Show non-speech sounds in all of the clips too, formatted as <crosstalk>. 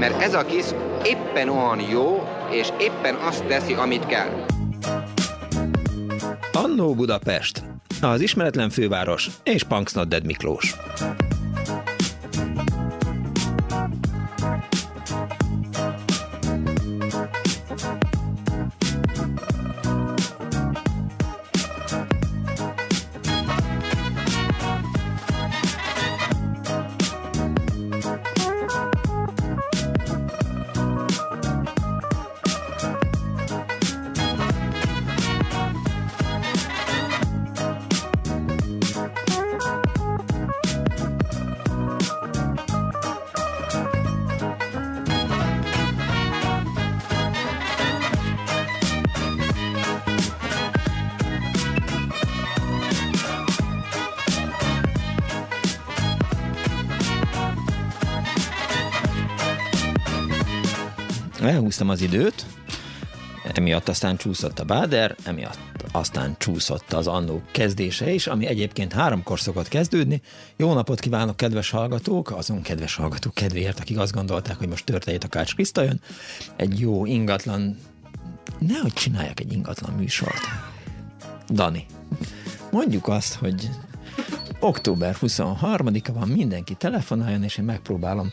mert ez a kis éppen olyan jó, és éppen azt teszi, amit kell. Annó Budapest, az ismeretlen főváros és Punksnodded Miklós. Elhúztam az időt, emiatt aztán csúszott a Báder, emiatt aztán csúszott az annó kezdése is, ami egyébként háromkor szokott kezdődni. Jó napot kívánok, kedves hallgatók, azon kedves hallgatók kedvéért, akik azt gondolták, hogy most történt a Kács Kriszta jön. Egy jó ingatlan, nehogy csináljak egy ingatlan műsort. Dani, mondjuk azt, hogy október 23-a van, mindenki telefonáljon, és én megpróbálom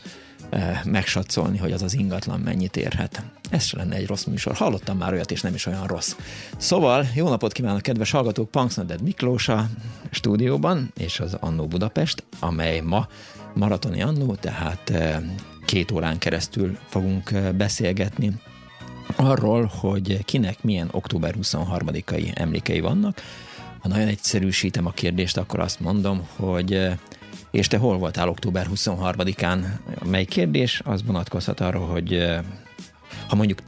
megsatszolni, hogy az az ingatlan mennyit érhet. Ez se lenne egy rossz műsor. Hallottam már olyat, és nem is olyan rossz. Szóval, jó napot kívánok, kedves hallgatók! Punksnoded Miklós a stúdióban, és az Annó Budapest, amely ma maratoni Annó, tehát eh, két órán keresztül fogunk eh, beszélgetni arról, hogy kinek milyen október 23-ai emlékei vannak. Ha nagyon egyszerűsítem a kérdést, akkor azt mondom, hogy és te hol voltál október 23-án? Mely kérdés? Az vonatkozhat arra, hogy ha mondjuk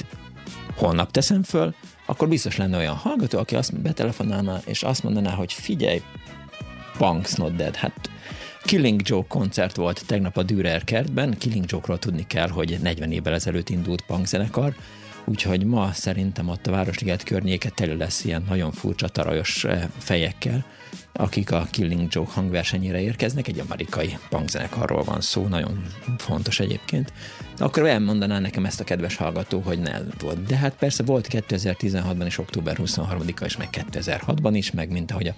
holnap teszem föl, akkor biztos lenne olyan hallgató, aki azt betelefonálna, és azt mondaná, hogy figyelj, Punk's Not Dead, hát Killing Joke koncert volt tegnap a Dürer kertben. Killing Joke-ról tudni kell, hogy 40 évvel ezelőtt indult punk zenekar, úgyhogy ma szerintem ott a Városliget környéke tele lesz ilyen nagyon furcsa tarajos fejekkel, akik a Killing Joke hangversenyére érkeznek, egy amerikai punkzenekarról van szó, nagyon fontos egyébként. Akkor elmondaná nekem ezt a kedves hallgató, hogy ne volt. De hát persze volt 2016-ban is, október 23-a is, meg 2006-ban is, meg mint ahogy a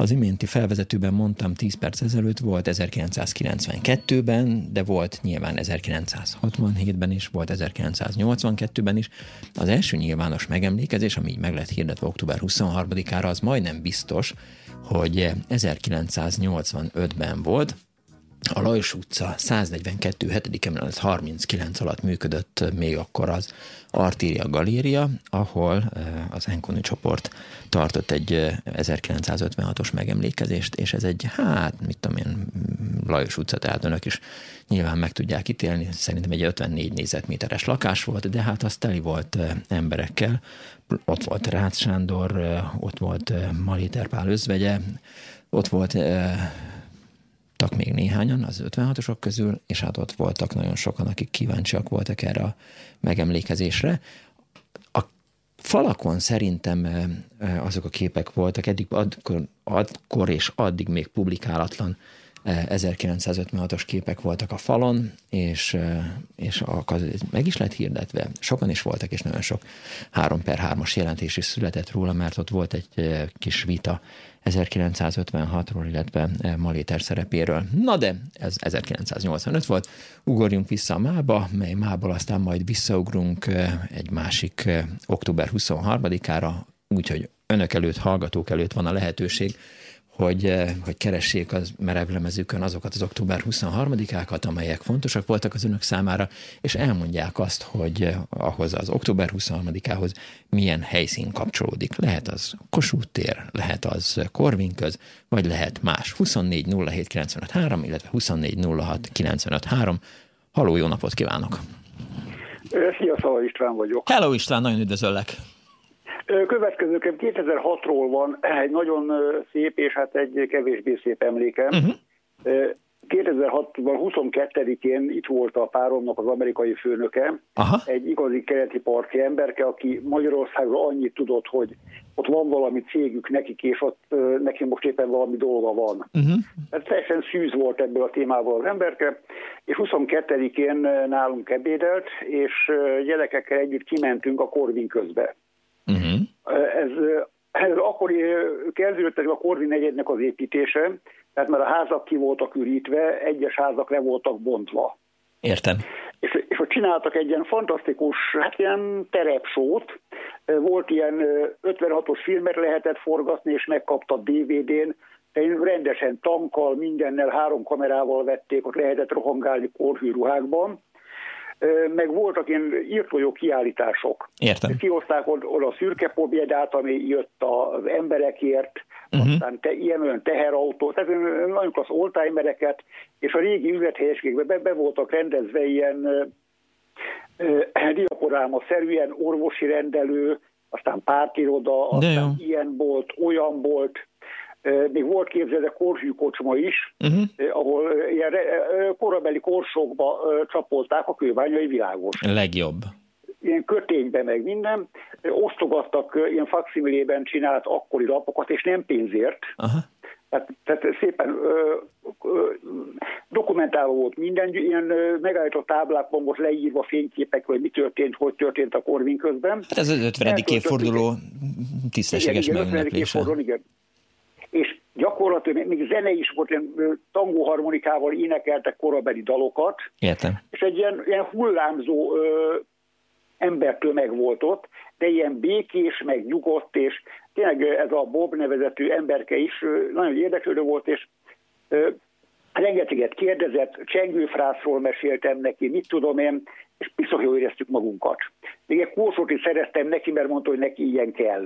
az iménti felvezetőben mondtam 10 perc ezelőtt, volt 1992-ben, de volt nyilván 1967-ben is, volt 1982-ben is. Az első nyilvános megemlékezés, ami így meg lett hirdetve október 23-ára, az majdnem biztos, hogy 1985-ben volt, a Lajos utca 142. 7. emelet 39 alatt működött még akkor az Artíria Galéria, ahol az Enkoni csoport tartott egy 1956-os megemlékezést, és ez egy, hát, mit tudom én, Lajos utca, tehát önök is nyilván meg tudják ítélni, szerintem egy 54 négyzetméteres lakás volt, de hát az teli volt emberekkel, ott volt Rácz Sándor, ott volt Maléter Pál özvegye, ott volt tak még néhányan az 56-osok közül, és hát ott voltak nagyon sokan, akik kíváncsiak voltak erre a megemlékezésre. A falakon szerintem azok a képek voltak, eddig akkor, akkor és addig még publikálatlan 1956-os képek voltak a falon, és, és az meg is lett hirdetve. Sokan is voltak, és nagyon sok 3 per 3-as jelentés is született róla, mert ott volt egy kis vita 1956-ról, illetve Maléter szerepéről. Na de, ez 1985 volt. Ugorjunk vissza a mába, mely mából aztán majd visszaugrunk egy másik október 23-ára, úgyhogy önök előtt, hallgatók előtt van a lehetőség, hogy, eh, hogy keressék az merevlemezükön azokat az október 23-ákat, amelyek fontosak voltak az önök számára, és elmondják azt, hogy eh, ahhoz az október 23-ához milyen helyszín kapcsolódik. Lehet az Kossuth tér, lehet az Korvinköz, vagy lehet más. 24 07 95 3, illetve 24 06 95 3. Haló, jó napot kívánok! Szia, Szala István vagyok. Hello István, nagyon üdvözöllek! Következőképp 2006-ról van egy nagyon szép és hát egy kevésbé szép emlékem. Uh-huh. 2006-ban 22-én itt volt a páromnak az amerikai főnöke, Aha. egy igazi keleti parti emberke, aki Magyarországról annyit tudott, hogy ott van valami cégük nekik, és ott neki most éppen valami dolga van. Uh-huh. Ez teljesen szűz volt ebből a témából az emberke, és 22-én nálunk ebédelt, és gyerekekkel együtt kimentünk a Korvin közbe. Uh-huh. Ez, ez akkor kezdődött a Korvin negyednek az építése, tehát már a házak ki voltak ürítve, egyes házak le voltak bontva. Értem. És, és ott csináltak egy ilyen fantasztikus, hát ilyen terepsót, volt ilyen 56-os filmet lehetett forgatni, és megkapta DVD-n, rendesen tankkal, mindennel, három kamerával vették, ott lehetett rohangálni korhűruhákban, meg voltak ilyen írtójó kiállítások. Értem. Kihozták oda a szürke pobjedát, ami jött az emberekért, uh-huh. aztán te, ilyen olyan teherautó, tehát nagyon klassz oldtimereket, és a régi üzlethelyeségekben be, be voltak rendezve ilyen <clears throat> diaporáma-szerűen orvosi rendelő, aztán pártiroda, aztán ilyen volt, olyan volt, még volt képzeld a korhű kocsma is, uh-huh. ahol ilyen korabeli korsokba csapolták a kőbányai világos. Legjobb. Ilyen köténybe meg minden. Osztogattak ilyen faximilében csinált akkori lapokat, és nem pénzért. Uh-huh. Tehát, tehát szépen ö, ö, dokumentálva volt minden, ilyen ö, megállított táblákban volt leírva fényképek, hogy mi történt, hogy történt a Korvin közben. Hát ez az 50. évforduló tisztességes igen, igen, 50. évforduló, igen gyakorlatilag még zene is volt, ilyen tangóharmonikával énekeltek korabeli dalokat. Értem. És egy ilyen, ilyen hullámzó ö, embertömeg volt ott, de ilyen békés, meg nyugodt, és tényleg ez a Bob nevezetű emberke is ö, nagyon érdeklődő volt, és ö, rengeteget kérdezett, csengőfrászról meséltem neki, mit tudom én, és biztos jól éreztük magunkat. Még egy kósot is szereztem neki, mert mondta, hogy neki ilyen kell,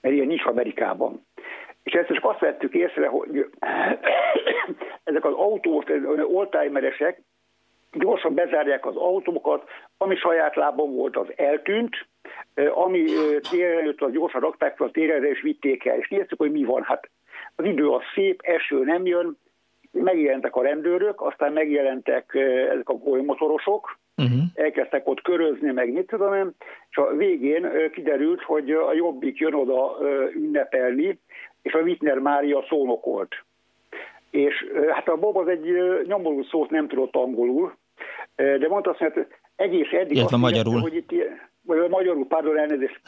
mert ilyen nincs Amerikában. És ezt csak azt vettük észre, hogy <coughs> ezek az autós, oldtimeresek gyorsan bezárják az autókat, ami saját lábon volt, az eltűnt, ami téren jött, az gyorsan rakták fel a térenre, és vitték el. És néztük, hogy mi van. Hát az idő az szép, eső nem jön, megjelentek a rendőrök, aztán megjelentek ezek a golymotorosok, uh-huh. elkezdtek ott körözni, meg mit tudom én, és a végén kiderült, hogy a Jobbik jön oda ünnepelni, és a Wittner Mária szónokolt. És hát a Bob az egy nyomorú szót nem tudott angolul, de mondta azt, hogy egész eddig Illetve azt magyarul. Érezte, hogy itt, vagy magyarul, pardon, elnézést,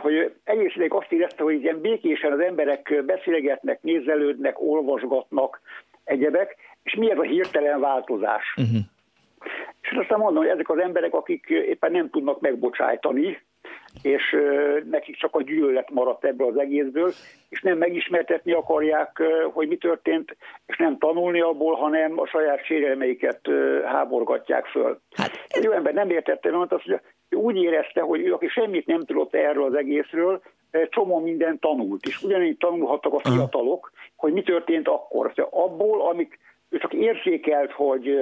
hogy egész ideig azt érezte, hogy ilyen békésen az emberek beszélgetnek, nézelődnek, olvasgatnak, egyebek, és mi ez a hirtelen változás. Uh-huh. És aztán mondom, hogy ezek az emberek, akik éppen nem tudnak megbocsájtani, és nekik csak a gyűlölet maradt ebből az egészből, és nem megismertetni akarják, hogy mi történt, és nem tanulni abból, hanem a saját sérelmeiket háborgatják föl. Hát, Egy olyan ember nem értette, mert azt, hogy úgy érezte, hogy ő, aki semmit nem tudott erről az egészről, csomó mindent tanult, és ugyanígy tanulhattak a fiatalok, hogy mi történt akkor. Szóval abból, amik ő csak érzékelt, hogy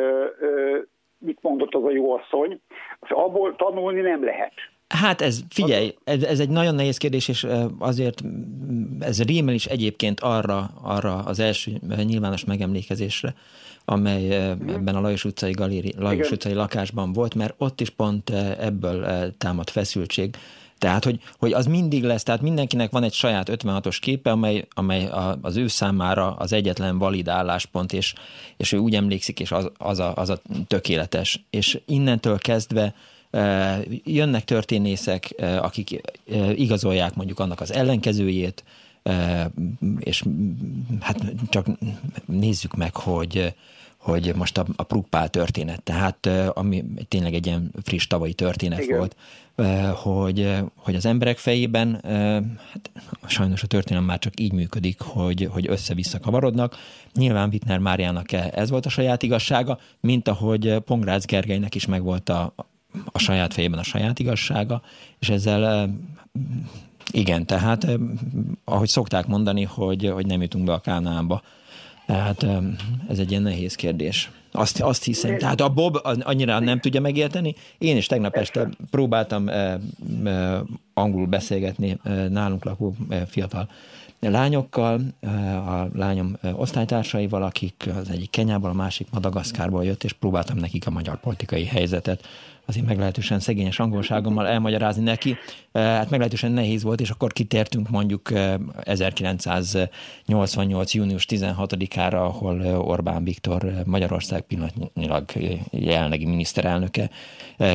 mit mondott az a jó asszony, abból tanulni nem lehet. Hát ez, figyelj, ez, ez egy nagyon nehéz kérdés, és azért ez rímel is egyébként arra, arra az első nyilvános megemlékezésre, amely ebben a Lajos utcai galéri, Lajos Igen. utcai lakásban volt, mert ott is pont ebből támad feszültség. Tehát, hogy, hogy az mindig lesz, tehát mindenkinek van egy saját 56-os képe, amely, amely az ő számára az egyetlen valid álláspont, és, és ő úgy emlékszik, és az, az, a, az a tökéletes. És innentől kezdve jönnek történészek, akik igazolják mondjuk annak az ellenkezőjét, és hát csak nézzük meg, hogy, hogy most a, a Prukpál történet, tehát ami tényleg egy ilyen friss tavalyi történet Igen. volt, hogy, hogy az emberek fejében, hát sajnos a történelem már csak így működik, hogy, hogy össze-vissza kavarodnak. Nyilván Wittner Máriának ez volt a saját igazsága, mint ahogy Pongrácz Gergelynek is megvolt a, a saját fejében a saját igazsága, és ezzel igen, tehát ahogy szokták mondani, hogy, hogy nem jutunk be a Kánaánba. Tehát ez egy ilyen nehéz kérdés. Azt, azt hiszem. Tehát a Bob annyira nem tudja megérteni. Én is tegnap este próbáltam eh, eh, angolul beszélgetni eh, nálunk lakó eh, fiatal lányokkal, a lányom osztálytársaival, akik az egyik Kenyából, a másik Madagaszkárból jött, és próbáltam nekik a magyar politikai helyzetet az én meglehetősen szegényes angolságommal elmagyarázni neki. Hát meglehetősen nehéz volt, és akkor kitértünk mondjuk 1988. június 16-ára, ahol Orbán Viktor Magyarország pillanatnyilag jelenlegi miniszterelnöke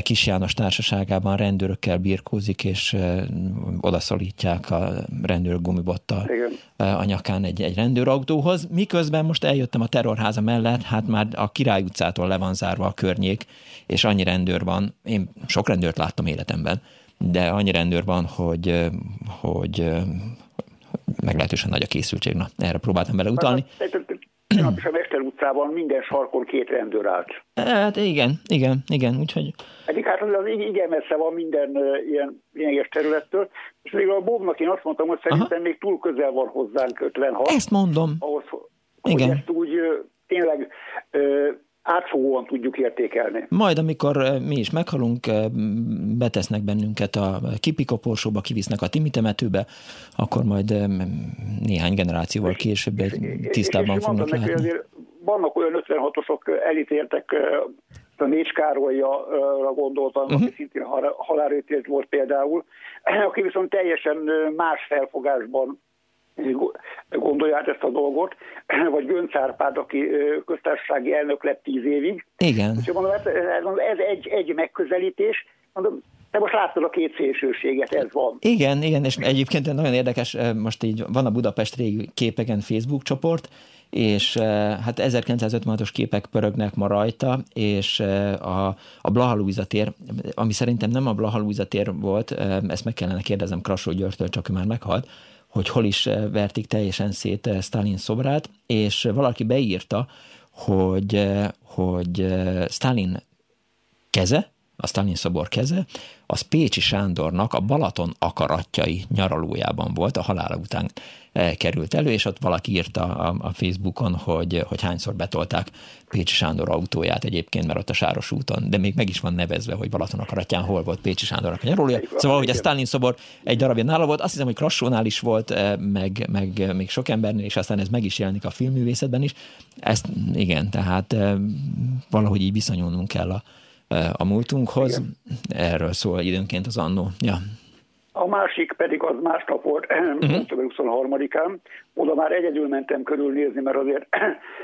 Kis János társaságában rendőrökkel birkózik, és odaszorítják a rendőr gumibottal a nyakán egy, egy rendőrautóhoz. Miközben most eljöttem a terrorháza mellett, hát már a Király utcától le van zárva a környék, és annyi rendőr van, én sok rendőrt láttam életemben, de annyi rendőr van, hogy, hogy meglehetősen nagy a készültség. Na, erre próbáltam bele utalni. Tegnap is a Mester utcában minden sarkon két rendőr állt. Hát igen, igen, igen, úgyhogy... Egyik hát az igen messze van minden ilyen lényeges területtől, és még a Bobnak én azt mondtam, hogy szerintem Aha. még túl közel van hozzánk 56. Ezt mondom. Ahhoz, hogy igen. ezt úgy tényleg átfogóan tudjuk értékelni. Majd, amikor mi is meghalunk, betesznek bennünket a kipikoporsóba, kivisznek a Timi temetőbe, akkor majd néhány generációval később tisztában fognak neki, látni. Vannak olyan 56-osok elítéltek, a Nécs Károlyra gondoltam, uh-huh. aki szintén halálítélt volt például, <clears throat> aki viszont teljesen más felfogásban gondolja át ezt a dolgot, <clears throat> vagy Gönc Árpád, aki köztársasági elnök lett tíz évig. Igen. És mondom, hát, ez egy, egy megközelítés, mondom, de most látod a két szélsőséget, ez van. Igen, igen, és egyébként nagyon érdekes, most így van a Budapest régi képeken Facebook csoport, és hát 1956-os képek pörögnek ma rajta, és a, a Blaha tér, ami szerintem nem a Blaha tér volt, ezt meg kellene kérdezem Krasó Györgytől, csak ő már meghalt, hogy hol is eh, vertik teljesen szét eh, Stalin szobrát, és valaki beírta, hogy, eh, hogy Stalin keze, a Stalin szobor keze, az Pécsi Sándornak a Balaton akaratjai nyaralójában volt, a halála után került elő, és ott valaki írta a, a Facebookon, hogy, hogy hányszor betolták Pécsi Sándor autóját egyébként, mert ott a Sáros úton, de még meg is van nevezve, hogy Balaton akaratján hol volt Pécsi Sándornak a nyaralója. Szóval, hogy a Stalin szobor egy darabja nála volt, azt hiszem, hogy Krassónál is volt, meg, meg még sok embernél, és aztán ez meg is jelenik a filmművészetben is. Ezt igen, tehát valahogy így viszonyulnunk kell a, a múltunkhoz. Igen. Erről szól időnként az annó. Ja. A másik pedig az másnap volt, uh-huh. 23-án. Oda már egyedül mentem körülnézni, mert azért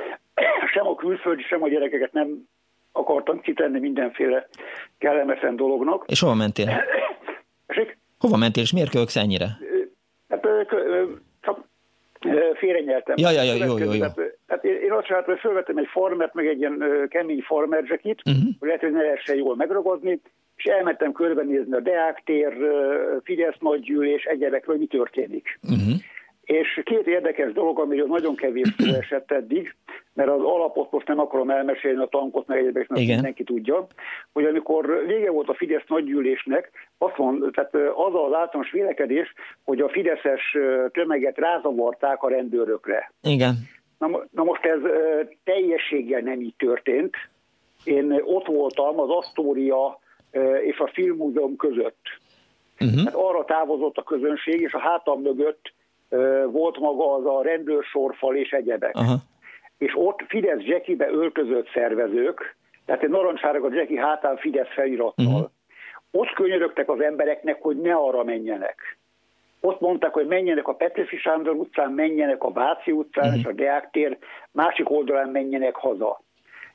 <clears throat> sem a külföldi, sem a gyerekeket nem akartam kitenni mindenféle kellemetlen dolognak. És hova mentél? <clears throat> Hova mentél, és miért kölksz ennyire? Hát, félrenyeltem. Ja, ja, ja, jó, jó, jó. Tehát, tehát én azt csináltam, hogy fölvettem egy farmert, meg egy ilyen kemény farmer jacket, uh-huh. hogy lehet, hogy ne lehessen jól megragadni, és elmentem körbenézni a Deák tér, Fidesz nagygyűlés, egyebekről, mi történik. Uh-huh. És két érdekes dolog, amiről nagyon kevés szó <clears throat> esett eddig, mert az alapot most nem akarom elmesélni, a tankot, meg egyébként mert mindenki tudja, hogy amikor vége volt a Fidesz nagygyűlésnek, azt mond, tehát az az általános vélekedés, hogy a Fideszes tömeget rázavarták a rendőrökre. Igen. Na, na most ez teljességgel nem így történt. Én ott voltam az Asztória és a Filmmúzeum között. Uh-huh. Hát arra távozott a közönség, és a hátam mögött volt maga az a rendőrsorfal és egyebek. Uh-huh. És ott Fidesz Jackibe öltözött szervezők, tehát egy narancsárak a Jackie hátán Fidesz felirattal. Uh-huh. Ott könyörögtek az embereknek, hogy ne arra menjenek. Ott mondták, hogy menjenek a Petőfi Sándor utcán, menjenek a Váci utcán uh-huh. és a Deák tér, másik oldalán menjenek haza.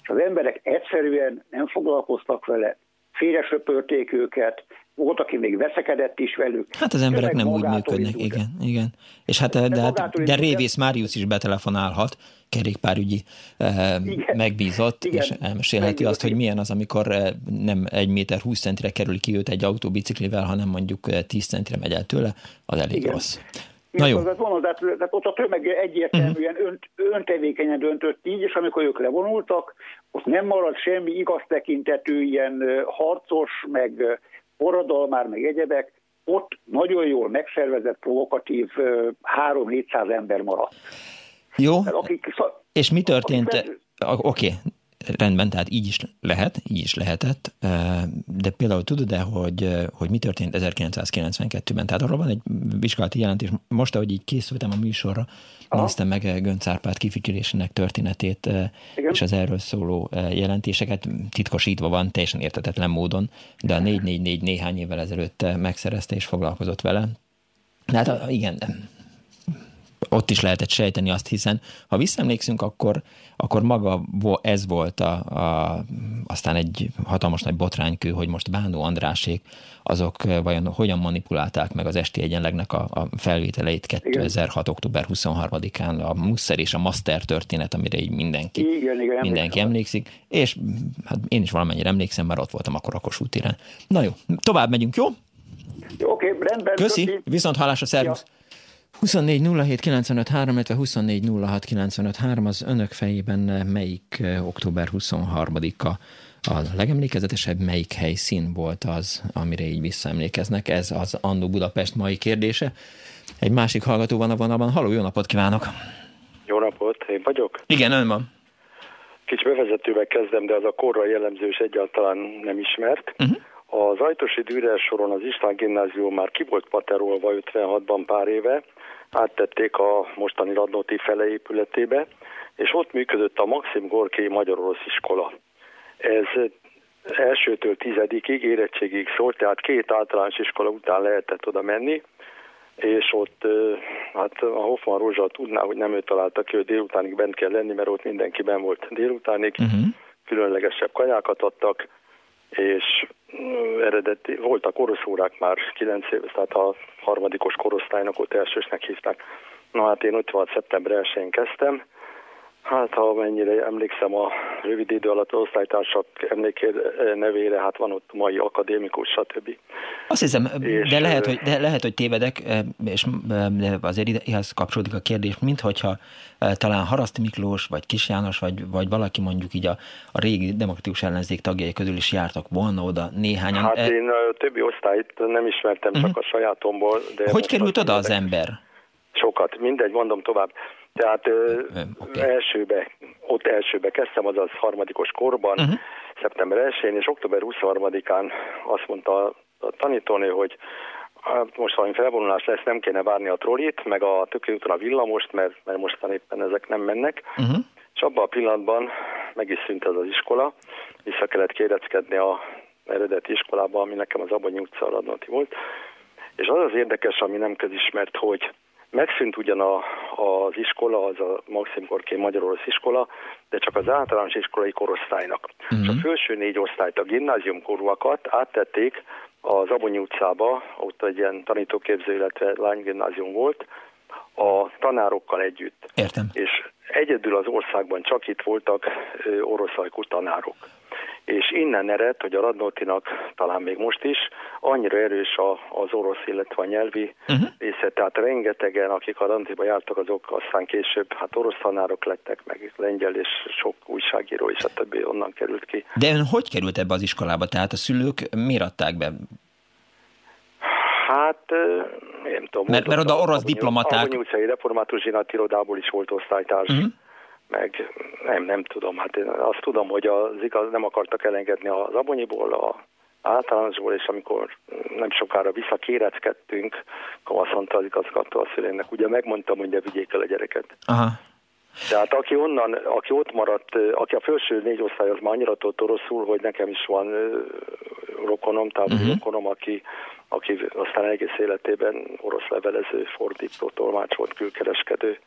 És az emberek egyszerűen nem foglalkoztak vele félresöpörték őket, volt, aki még veszekedett is velük. Hát az emberek nem úgy működnek, igen, igen. És hát, de, de, hát, de Révész Máriusz is betelefonálhat, kerékpárügyi eh, megbízott, igen, és elmesélheti megbízott, azt, hogy milyen az, amikor eh, nem egy méter 20 centire kerül ki őt egy autóbiciklivel, hanem mondjuk 10 eh, centire megy el tőle, az elég igen. rossz. Na jó. Tehát, mondom, tehát, tehát ott a tömeg egyértelműen uh-huh. önt, öntevékenyen döntött így, és amikor ők levonultak, ott nem maradt semmi igaz tekintetű ilyen harcos, meg forradalmár, meg egyebek, ott nagyon jól megszervezett, provokatív 3-400 ember maradt. Jó, akik, és mi történt? Oké, okay. Rendben, tehát így is lehet, így is lehetett, de például tudod-e, hogy, hogy mi történt 1992-ben? Tehát arról van egy vizsgálati jelentés, most, ahogy így készültem a műsorra, Aha. néztem meg Gönc Árpád történetét, Igen. és az erről szóló jelentéseket titkosítva van, teljesen értetetlen módon, de a 444 néhány évvel ezelőtt megszerezte és foglalkozott vele. Hát igen, ott is lehetett sejteni azt, hiszen ha visszaemlékszünk, akkor, akkor maga ez volt a, a, aztán egy hatalmas nagy botránykő, hogy most Bánó Andrásék azok vajon hogyan manipulálták meg az esti egyenlegnek a, a felvételeit 2006. Igen. október 23-án, a Musser és a Master történet, amire így mindenki, igen, igen, mindenki emlékszik, és hát én is valamennyire emlékszem, mert ott voltam akkor a Kossuth téren. Na jó, tovább megyünk, jó? Oké, rendben. Köszi, köszi. viszont hallásra, szervusz. Ja. 24 07 95 3, illetve 24 06 95 3, az önök fejében melyik október 23-a a legemlékezetesebb, melyik helyszín volt az, amire így visszaemlékeznek? Ez az Annó Budapest mai kérdése. Egy másik hallgató van a vonalban. Halló, jó napot kívánok! Jó napot, én vagyok? Igen, ön van. Kicsi bevezetővel kezdem, de az a korra jellemző és egyáltalán nem ismert. Uh-huh. Az Ajtosi Dürer soron az István gimnázium már ki volt paterolva 56-ban pár éve, áttették a mostani Radnóti fele épületébe, és ott működött a Maxim Gorki Magyar-Orosz iskola. Ez elsőtől tizedikig, érettségig szólt, tehát két általános iskola után lehetett oda menni, és ott hát a Hoffman Rózsa tudná, hogy nem ő találta ki, hogy délutánig bent kell lenni, mert ott mindenki ben volt délutánig, uh-huh. különlegesebb kanyákat adtak, és eredeti, voltak oroszórák már 9 év, tehát a harmadikos korosztálynak ott elsősnek hívták. Na hát én 56. szeptember 1-én kezdtem, Hát, ha mennyire emlékszem a rövid idő alatt osztálytársak emléké nevére, hát van ott mai akadémikus, stb. Azt hiszem, és de, lehet, hogy, de lehet, hogy tévedek, és azért ehhez kapcsolódik a kérdés, minthogyha talán Haraszt Miklós, vagy Kis János, vagy, vagy valaki mondjuk így a, a régi demokratikus ellenzék tagjai közül is jártak volna oda néhányan. Hát én a többi osztályt nem ismertem, uh-huh. csak a sajátomból. De hogy került oda az ember? Sokat, mindegy, mondom tovább. Tehát okay. elsőbe, ott elsőbe kezdtem, azaz harmadikos korban, uh-huh. szeptember 1-én, és október 23-án azt mondta a tanítónő, hogy hát most valami felvonulás lesz, nem kéne várni a trollit, meg a tökéletesen a villamost, mert, mert mostan éppen ezek nem mennek. Uh-huh. És abban a pillanatban meg is szűnt ez az iskola, vissza kellett kéreckedni a eredeti iskolába, ami nekem az Abonyi utca Radnoti volt. És az az érdekes, ami nem közismert, hogy Megszűnt ugyan a, az iskola, az a Maxim Gorki Magyarország iskola, de csak az általános iskolai korosztálynak. Uh-huh. És a felső négy osztályt, a gimnázium korúakat áttették az Abonyi utcába, ott egy ilyen tanítóképző, illetve lánygimnázium volt, a tanárokkal együtt. Értem. És egyedül az országban csak itt voltak oroszajkú tanárok és innen ered, hogy a Radnótinak talán még most is annyira erős a, az orosz, illetve a nyelvi uh-huh. része, tehát rengetegen, akik a Radnótiba jártak, azok aztán később hát orosz tanárok lettek, meg lengyel és sok újságíró és a többi onnan került ki. De ön hogy került ebbe az iskolába? Tehát a szülők miért adták be? Hát, nem tudom. Mert, mert oda orosz diplomaták... A utcai református zsinatirodából is volt osztálytárs. Uh-huh meg nem, nem tudom, hát én azt tudom, hogy az igaz, nem akartak elengedni az abonyiból, a általánosból, és amikor nem sokára visszakéreckedtünk, akkor azt mondta az igazgató a szülének, ugye megmondtam, hogy ne vigyék el a gyereket. Aha. Tehát aki onnan, aki ott maradt, aki a felső négy osztály az már annyira tudott oroszul, hogy nekem is van rokonom, tehát uh-huh. rokonom, aki, aki aztán egész életében orosz levelező, fordító, tolmács volt, külkereskedő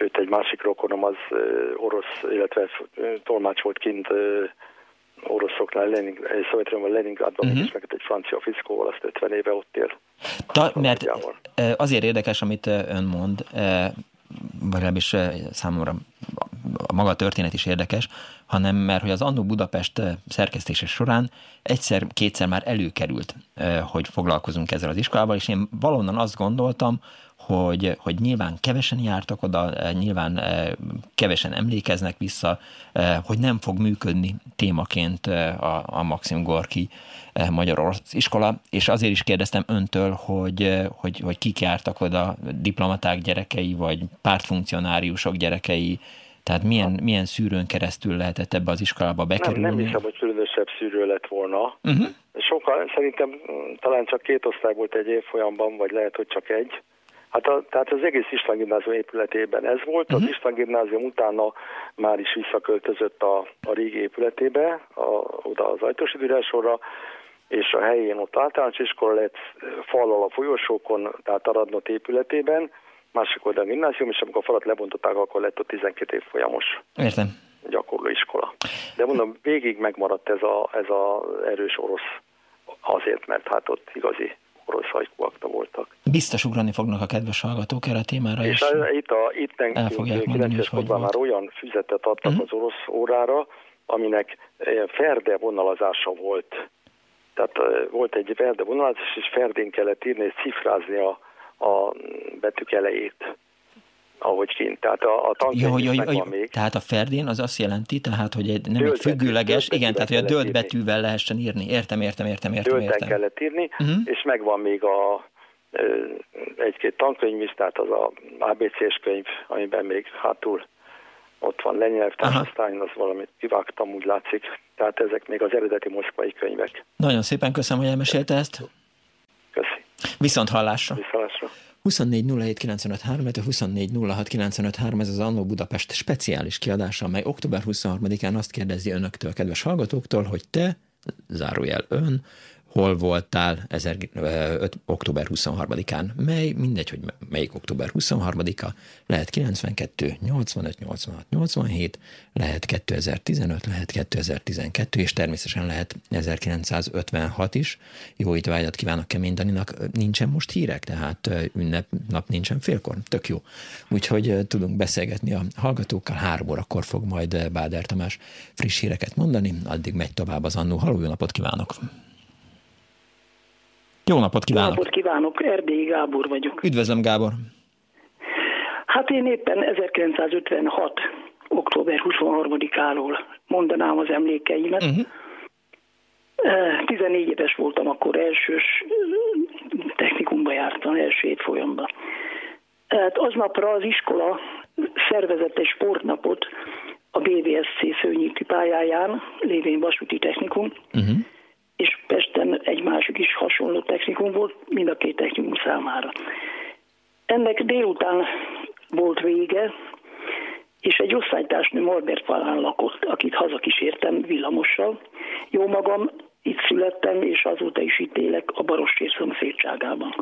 sőt egy másik rokonom az orosz, illetve tolmács volt kint oroszoknál, Lenin, Szovjetunióban Leningradban, uh-huh. és meg egy francia fiszkóval, azt 50 éve ott él. Ta, mert azért érdekes, amit ön mond, vagy legalábbis számomra a maga történet is érdekes, hanem mert hogy az Annó Budapest szerkesztése során egyszer-kétszer már előkerült, hogy foglalkozunk ezzel az iskolával, és én valonnan azt gondoltam, hogy, hogy nyilván kevesen jártak oda, eh, nyilván eh, kevesen emlékeznek vissza, eh, hogy nem fog működni témaként a, a Maxim Gorki Magyarország iskola, és azért is kérdeztem öntől, hogy, hogy, hogy kik jártak oda, diplomaták gyerekei, vagy pártfunkcionáriusok gyerekei, Tehát milyen, milyen szűrőn keresztül lehetett ebbe az iskolába bekerülni? Nem, nem hiszem, hogy különösebb szűrő lett volna. Uh-huh. Sokkal, szerintem mm, talán csak két osztály volt egy évfolyamban, vagy lehet, hogy csak egy. Hát a, tehát az egész István gimnázium épületében ez volt, uh-huh. az mhm. István gimnázium utána már is visszaköltözött a, a régi épületébe, a, oda az Ajtósi sorra, és a helyén ott általános iskola lett fallal a folyosókon, tehát a Radnot épületében, másik oldalon gimnázium, és amikor a falat lebontották, akkor lett ott 12 év folyamos. Értem. Gyakorlóiskola. De mondom, végig megmaradt ez a, ez a erős orosz azért, mert hát ott igazi orosz hajkúakta voltak. Biztos ugrani fognak a kedves hallgatók erre a témára, és, és itt, a, itt nekünk 9 már olyan füzetet adtak uh-huh. az orosz órára, aminek ferde vonalazása volt. Tehát volt egy ferde vonalazás, és ferdén kellett írni és cifrázni a, a betűk elejét ahogy kint. Tehát a, a tankönyv jó, jó, jó. még. Tehát a Ferdén az azt jelenti, tehát, hogy egy, nem dölt egy függőleges, betű, igen, tehát hogy a dölt betűvel lehessen írni. Értem, értem, értem, értem. Dölten értem. kellett írni, uh-huh. és megvan még a egy-két tankönyv is, tehát az a ABC-s könyv, amiben még hátul ott van lenyelvtár, aztán az valamit kivágtam, úgy látszik. Tehát ezek még az eredeti moszkvai könyvek. Nagyon szépen köszönöm, hogy elmesélte ezt. Köszi. Viszont hallásra. Viszont hallásra. 24 ez az Annó Budapest speciális kiadása, amely október 23-án azt kérdezi önöktől, kedves hallgatóktól, hogy te, zárójel ön, hol voltál 1000, október 23-án, mely, mindegy, hogy melyik október 23-a, lehet 92, 85, 86, 87, lehet 2015, lehet 2012, és természetesen lehet 1956 is. Jó étvágyat kívánok Kemény Daninak, nincsen most hírek, tehát ünnepnap nincsen félkor, tök jó. Úgyhogy tudunk beszélgetni a hallgatókkal, három órakor fog majd Báder Tamás friss híreket mondani, addig megy tovább az annó. Halló, jó napot kívánok! Jó napot kívánok! Jó napot kívánok, Erdélyi Gábor vagyok. Üdvözlöm, Gábor! Hát én éppen 1956. október 23-áról mondanám az emlékeimet. Uh-huh. Mhm. 14 éves voltam, akkor elsős technikumba jártam, első évfolyamban. Hát aznapra az iskola szervezett egy sportnapot a BVSC szőnyíti pályáján, lévén vasúti technikum, uh-huh és Pesten egy másik is hasonló technikum volt, mind a két technikum számára. Ennek délután volt vége, és egy osztálytársnő Albert Falán lakott, akit hazakísértem villamossal. Jó magam, itt születtem, és azóta is itt élek a Barostér szomszédságában.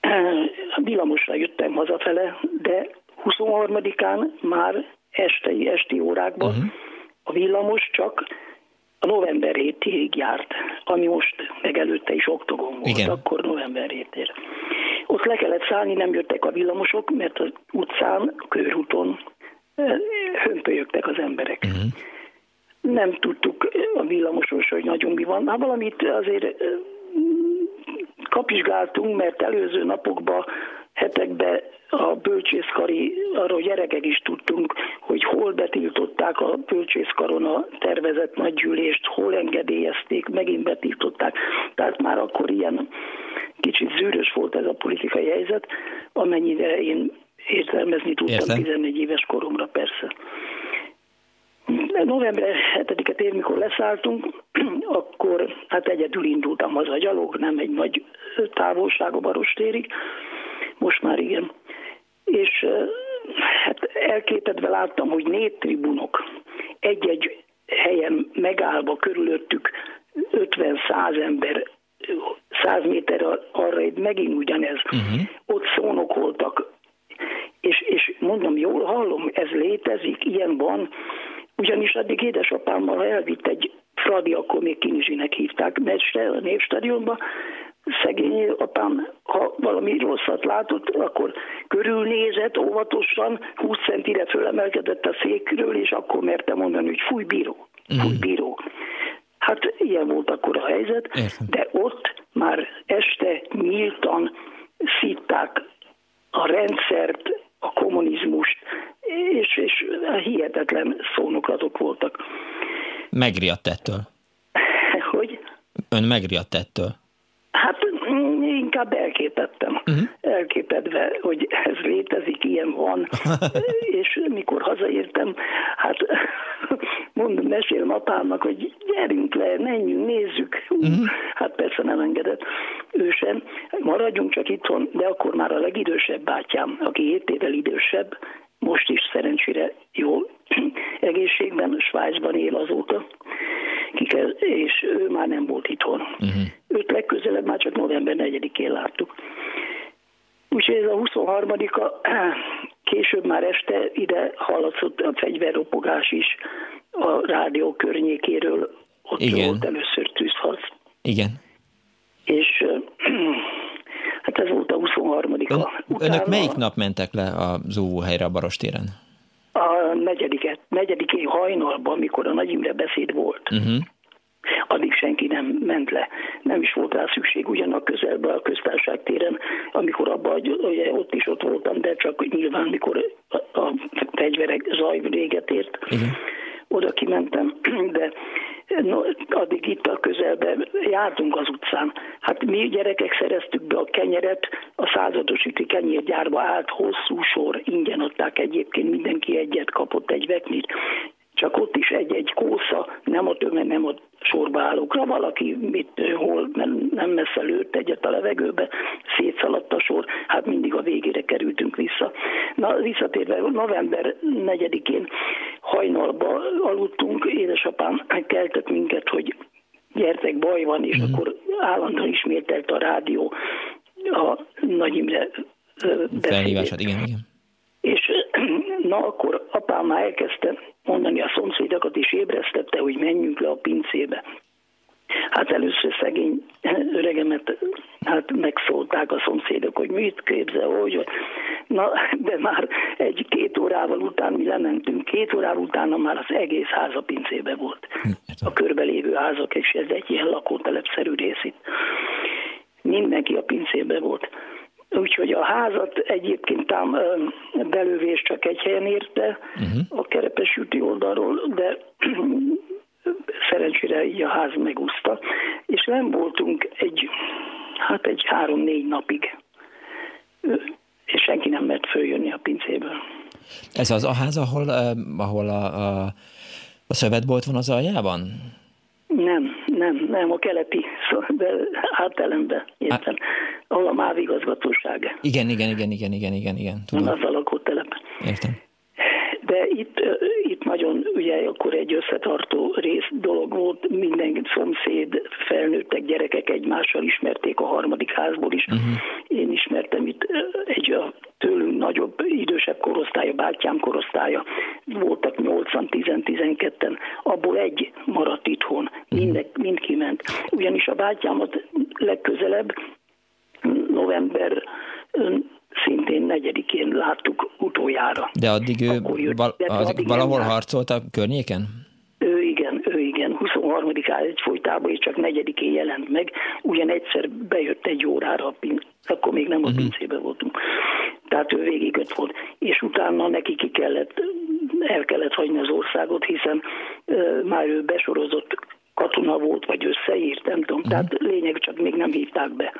<clears throat> Villamosra jöttem hazafele, de 23-án már estei, esti órákban uh-huh. a villamos csak a november 7-ig járt, ami most megelőtte is oktogon volt, Igen. akkor november 7 Ott le kellett szállni, nem jöttek a villamosok, mert az utcán, körúton hömpölyögtek az emberek. Uh-huh. Nem tudtuk a villamosos, hogy nagyon mi van. Hát valamit azért kapizsgáltunk, mert előző napokban, hetekben a bölcsészkari, arról gyerekek is tudtunk, hogy hol betiltották a bölcsészkaron a tervezett nagygyűlést, hol engedélyezték, megint betiltották. Tehát már akkor ilyen kicsit zűrös volt ez a politikai helyzet, amennyire én értelmezni tudtam Értem. 14 éves koromra persze. November 7-et ér, mikor leszálltunk, <clears throat> akkor hát egyedül indultam haza gyalog, nem egy nagy távolság a Barostérig, most már igen. És hát elképedve láttam, hogy négy tribunok egy-egy helyen megállva körülöttük 50-100 ember, 100 méter arra megint ugyanez. Uh-huh. Ott szónok voltak. És, és mondom, jól hallom, ez létezik, ilyen van. Ugyanis addig édesapámmal elvitt egy Fradi, akkor még Kinizsinek hívták, meccsre a Névstadionba, szegény apám, ha valami rosszat látott, akkor körülnézett óvatosan, 20 centire fölemelkedett a székről, és akkor merte mondani, hogy fúj bíró, fúj mhm. bíró. Hát ilyen volt akkor a helyzet, Értem. de ott már este nyíltan szitták a rendszert, a kommunizmust, és, és hihetetlen szónoklatok voltak. Megriadt ettől? Hogy? Ön megriadt ettől? Inkább elképettem. Uh-huh. Elképedve, hogy ez létezik, ilyen van. <laughs> és mikor hazaértem, hát <laughs> mondom, mesélem apámnak, hogy gyerünk le, menjünk, nézzük. Uh-huh. Hát persze nem engedett ő sem. Maradjunk csak itthon, de akkor már a legidősebb bátyám, aki 7 évvel idősebb, most is szerencsére jó <clears throat> egészségben, Svájcban él azóta, és ő már nem volt itthon. Uh-huh. Őt legközelebb már csak november 4-én láttuk. Úgyhogy ez a 23-a, <clears throat> később már este ide hallatszott a fegyverropogás is a rádió környékéről. Ott Igen. volt először tűzharc. Igen. És <clears throat> hát ez volt a 23-a. Ön, Utána, önök melyik nap mentek le a zúvóhelyre a Barostéren? A negyediket, negyedikén hajnalban, amikor a Nagy Imre beszéd volt. Uh-huh addig senki nem ment le. Nem is volt rá szükség ugyanak közelben a köztársaság téren, amikor abban, ugye ott is ott voltam, de csak nyilván, mikor a, a fegyverek zaj véget ért. Uh-huh. Oda kimentem, <clears throat> de no, addig itt a közelben jártunk az utcán. Hát mi gyerekek szereztük be a kenyeret, a századosíti kenyérgyárba állt hosszú sor, ingyen adták egyébként, mindenki egyet kapott egy veknit, csak ott is egy-egy kósza, nem a tömeg, nem a sorba állókra, valaki mit, hol nem, nem messze lőtt egyet a levegőbe, szétszaladt a sor, hát mindig a végére kerültünk vissza. Na, visszatérve november 4-én hajnalba aludtunk, édesapám keltett minket, hogy gyertek, baj van, és uh-huh. akkor állandóan ismételt a rádió a Nagy Imre Felhívását, igen, igen. Na akkor apám már elkezdte mondani a szomszédokat, és ébresztette, hogy menjünk le a pincébe. Hát először szegény öregemet hát megszólták a szomszédok, hogy mit képzel, hogy na, de már egy-két órával után mi lementünk, két órával utána már az egész ház a pincébe volt. A körbelévő házak, és ez egy ilyen lakótelepszerű rész itt. Mindenki a pincébe volt. Úgyhogy a házat egyébként tám, belővés csak egy helyen érte, uh-huh. a kerepesüti oldalról, de <clears throat> szerencsére így a ház megúszta, és nem voltunk egy, hát egy három-négy napig, és senki nem mert följönni a pincéből. Ez az a ház, ahol, ahol a, a, a szövetbolt van az aljában? Nem, nem, nem, a keleti, <laughs> de átelembe, értem, ahol a MÁV igazgatóság. Igen, igen, igen, igen, igen, igen, igen. Tudom. Az a lakótelep. Értem. De itt, itt nagyon, ugye akkor egy összetartó rész dolog volt, minden szomszéd, felnőttek gyerekek egymással ismerték a harmadik házból is. Uh-huh. Én ismertem itt egy a tőlünk nagyobb, idősebb korosztálya, bátyám korosztálya. Voltak 8-10-12-en, abból egy maradt itthon, mind, mind kiment. Ugyanis a bátyámat legközelebb november szintén negyedikén láttuk utoljára. De addig ő val addig valahol harcolt a környéken? Ő igen, ő igen. 23-án egy folytában, és csak negyedikén jelent meg. Ugyan egyszer bejött egy órára, akkor még nem a uh-huh. pincében voltunk. Tehát ő végig ott volt. És utána neki ki kellett, el kellett hagyni az országot, hiszen uh, már ő besorozott katona volt, vagy összeírt, nem tudom. Uh-huh. Tehát lényeg csak még nem hívták be.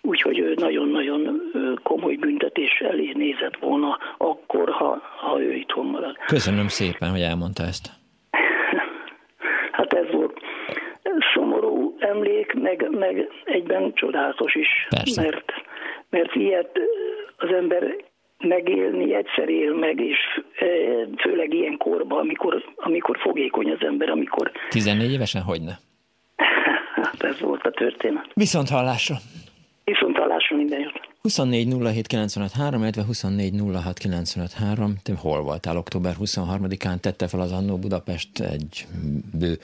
Úgyhogy ő nagyon-nagyon komoly büntetés elé nézett volna akkor, ha, ha ő itthon marad. Köszönöm szépen, hogy elmondta ezt. hát ez szomorú emlék, meg, meg egyben csodálatos is. Persze. Mert, mert ilyet az ember megélni, egyszer él meg, és főleg ilyen korban, amikor, amikor fogékony az ember, amikor... 14 évesen hogyne? hát ez volt a történet. Viszont hallásra! Viszont hallásra minden jót! 24 07 illetve 24 Te hol voltál október 23-án? Tette fel az Annó Budapest egy bő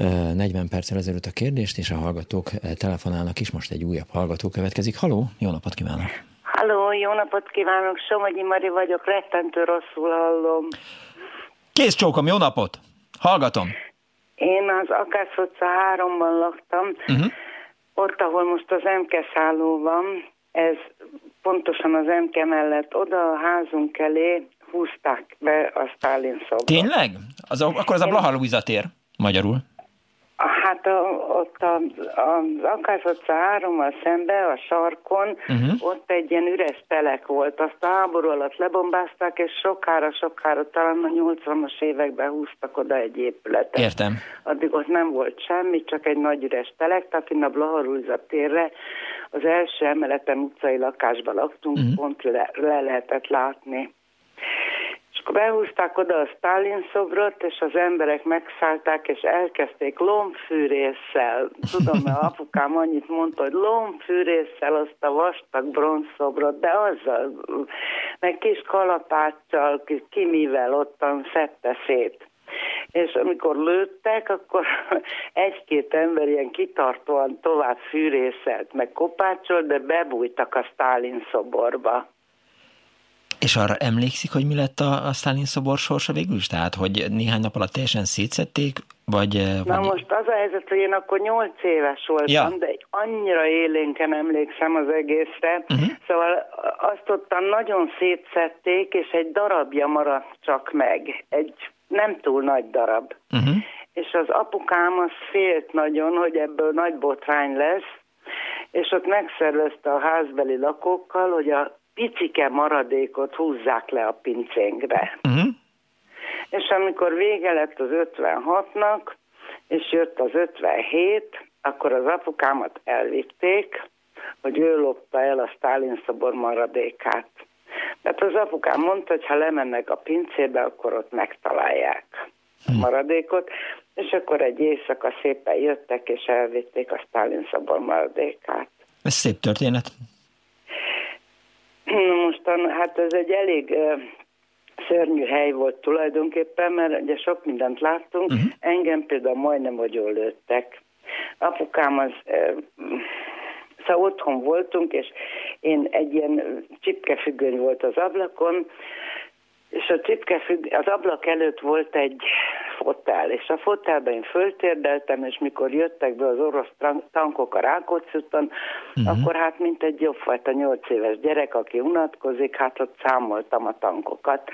40 perccel ezelőtt a kérdést, és a hallgatók telefonálnak is. Most egy újabb hallgató következik. Haló, jó napot kívánok! Halló, jó napot kívánok, Somogyi Mari vagyok, rettentő rosszul hallom. Kész csókom, jó napot! Hallgatom. Én az Akász utca 3-ban laktam, uh-huh. ott, ahol most az MK szálló van, ez pontosan az MK mellett, oda a házunk elé húzták be a Stalin szobra. Tényleg? Az, akkor az a Blaha Luisa tér, magyarul. Hát a, ott a, az Akás utca 3 szembe, a sarkon, uh-huh. ott egy ilyen üres telek volt. Azt a háború alatt lebombázták, és sokára-sokára, talán a 80-as években húztak oda egy épületet. Értem. Addig ott nem volt semmi, csak egy nagy üres telek, tehát innen a Blaharújza térre az első emeleten utcai lakásban laktunk, uh-huh. pont le, le lehetett látni. És akkor behúzták oda a Stalin szobrot, és az emberek megszállták, és elkezdték lombfűrésszel. Tudom, mert apukám annyit mondta, hogy lombfűrésszel azt a vastag bronzszobrot, de azzal, meg kis kalapáccsal, kimivel ottan szedte szét. És amikor lőttek, akkor <laughs> egy-két ember ilyen kitartóan tovább fűrészelt, meg kopácsolt, de bebújtak a Stalin szoborba. És arra emlékszik, hogy mi lett a, a Stalin szobor sorsa végül is? Tehát, hogy néhány nap alatt teljesen szétszették, vagy... Eh, Na vagy... most az a helyzet, hogy én akkor nyolc éves voltam, ja. de annyira élénken emlékszem az egészre. Uh-huh. Szóval azt ottan nagyon szétszették, és egy darabja maradt csak meg. Egy nem túl nagy darab. Uh-huh. És az apukám az félt nagyon, hogy ebből nagy botrány lesz, és ott megszervezte a házbeli lakókkal, hogy a picike maradékot húzzák le a pincénkre. Uh-huh. És amikor vége lett az 56-nak, és jött az 57, akkor az apukámat elvitték, hogy ő lopta el a Stalin szobor maradékát. Tehát az apukám mondta, hogy ha lemennek a pincébe, akkor ott megtalálják a hm. maradékot, és akkor egy éjszaka szépen jöttek, és elvitték a Stalin szobor maradékát. Ez szép történet. Mostan, hát ez egy elég uh, szörnyű hely volt tulajdonképpen, mert ugye sok mindent láttunk. Uh-huh. Engem például majdnem nagyon lőttek. Apukám az uh, Szóval otthon voltunk, és én egy ilyen csipkefüggöny volt az ablakon, és a csipkefügg, az ablak előtt volt egy fotel, és a fotelben én föltérdeltem, és mikor jöttek be az orosz tankok a Rákóczi úton, uh-huh. akkor hát mint egy jobbfajta nyolc éves gyerek, aki unatkozik, hát ott számoltam a tankokat.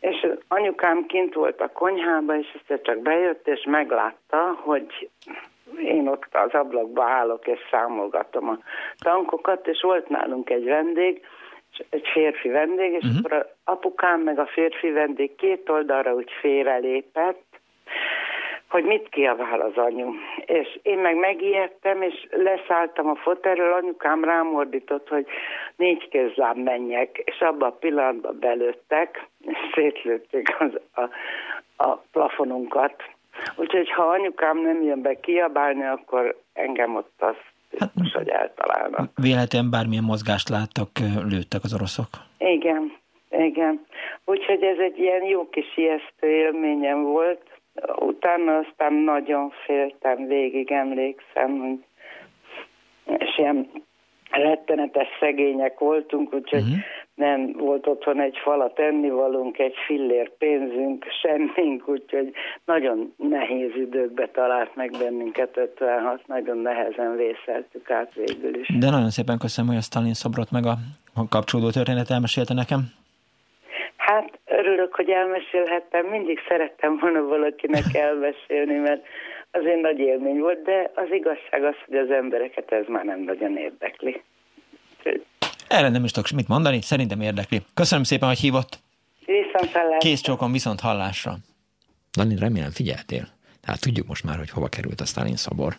És anyukám kint volt a konyhába, és ezt csak bejött, és meglátta, hogy én ott az ablakba állok és számolgatom a tankokat, és volt nálunk egy vendég, egy férfi vendég, és uh-huh. akkor a apukám meg a férfi vendég két oldalra úgy félrelépett, hogy mit kiabál az anyu. És én meg megijedtem, és leszálltam a fotelről, anyukám rámordított, hogy négy kézláb menjek, és abban a pillanatban belőttek, és szétlőtték az, a, a plafonunkat. Úgyhogy ha anyukám nem jön be kiabálni, akkor engem ott az hát, biztos, hogy eltalálnak. Véletlenül bármilyen mozgást láttak, lőttek az oroszok? Igen, igen. Úgyhogy ez egy ilyen jó kis ijesztő élményem volt. Utána aztán nagyon féltem, végig emlékszem, hogy és ilyen rettenetes szegények voltunk, úgyhogy uh-huh nem volt otthon egy falat ennivalunk, egy fillér pénzünk, semmink, úgyhogy nagyon nehéz időkbe talált meg bennünket 56, nagyon nehezen vészeltük át végül is. De nagyon szépen köszönöm, hogy a Stalin szobrot meg a kapcsolódó történet elmesélte nekem. Hát örülök, hogy elmesélhettem, mindig szerettem volna valakinek <laughs> elmesélni, mert az egy nagy élmény volt, de az igazság az, hogy az embereket ez már nem nagyon érdekli. Erre nem is tudok mit mondani, szerintem érdekli. Köszönöm szépen, hogy hívott. Viszont hallásra. Kész csókon viszont hallásra. Dani, remélem figyeltél. Tehát tudjuk most már, hogy hova került a Stalin szobor.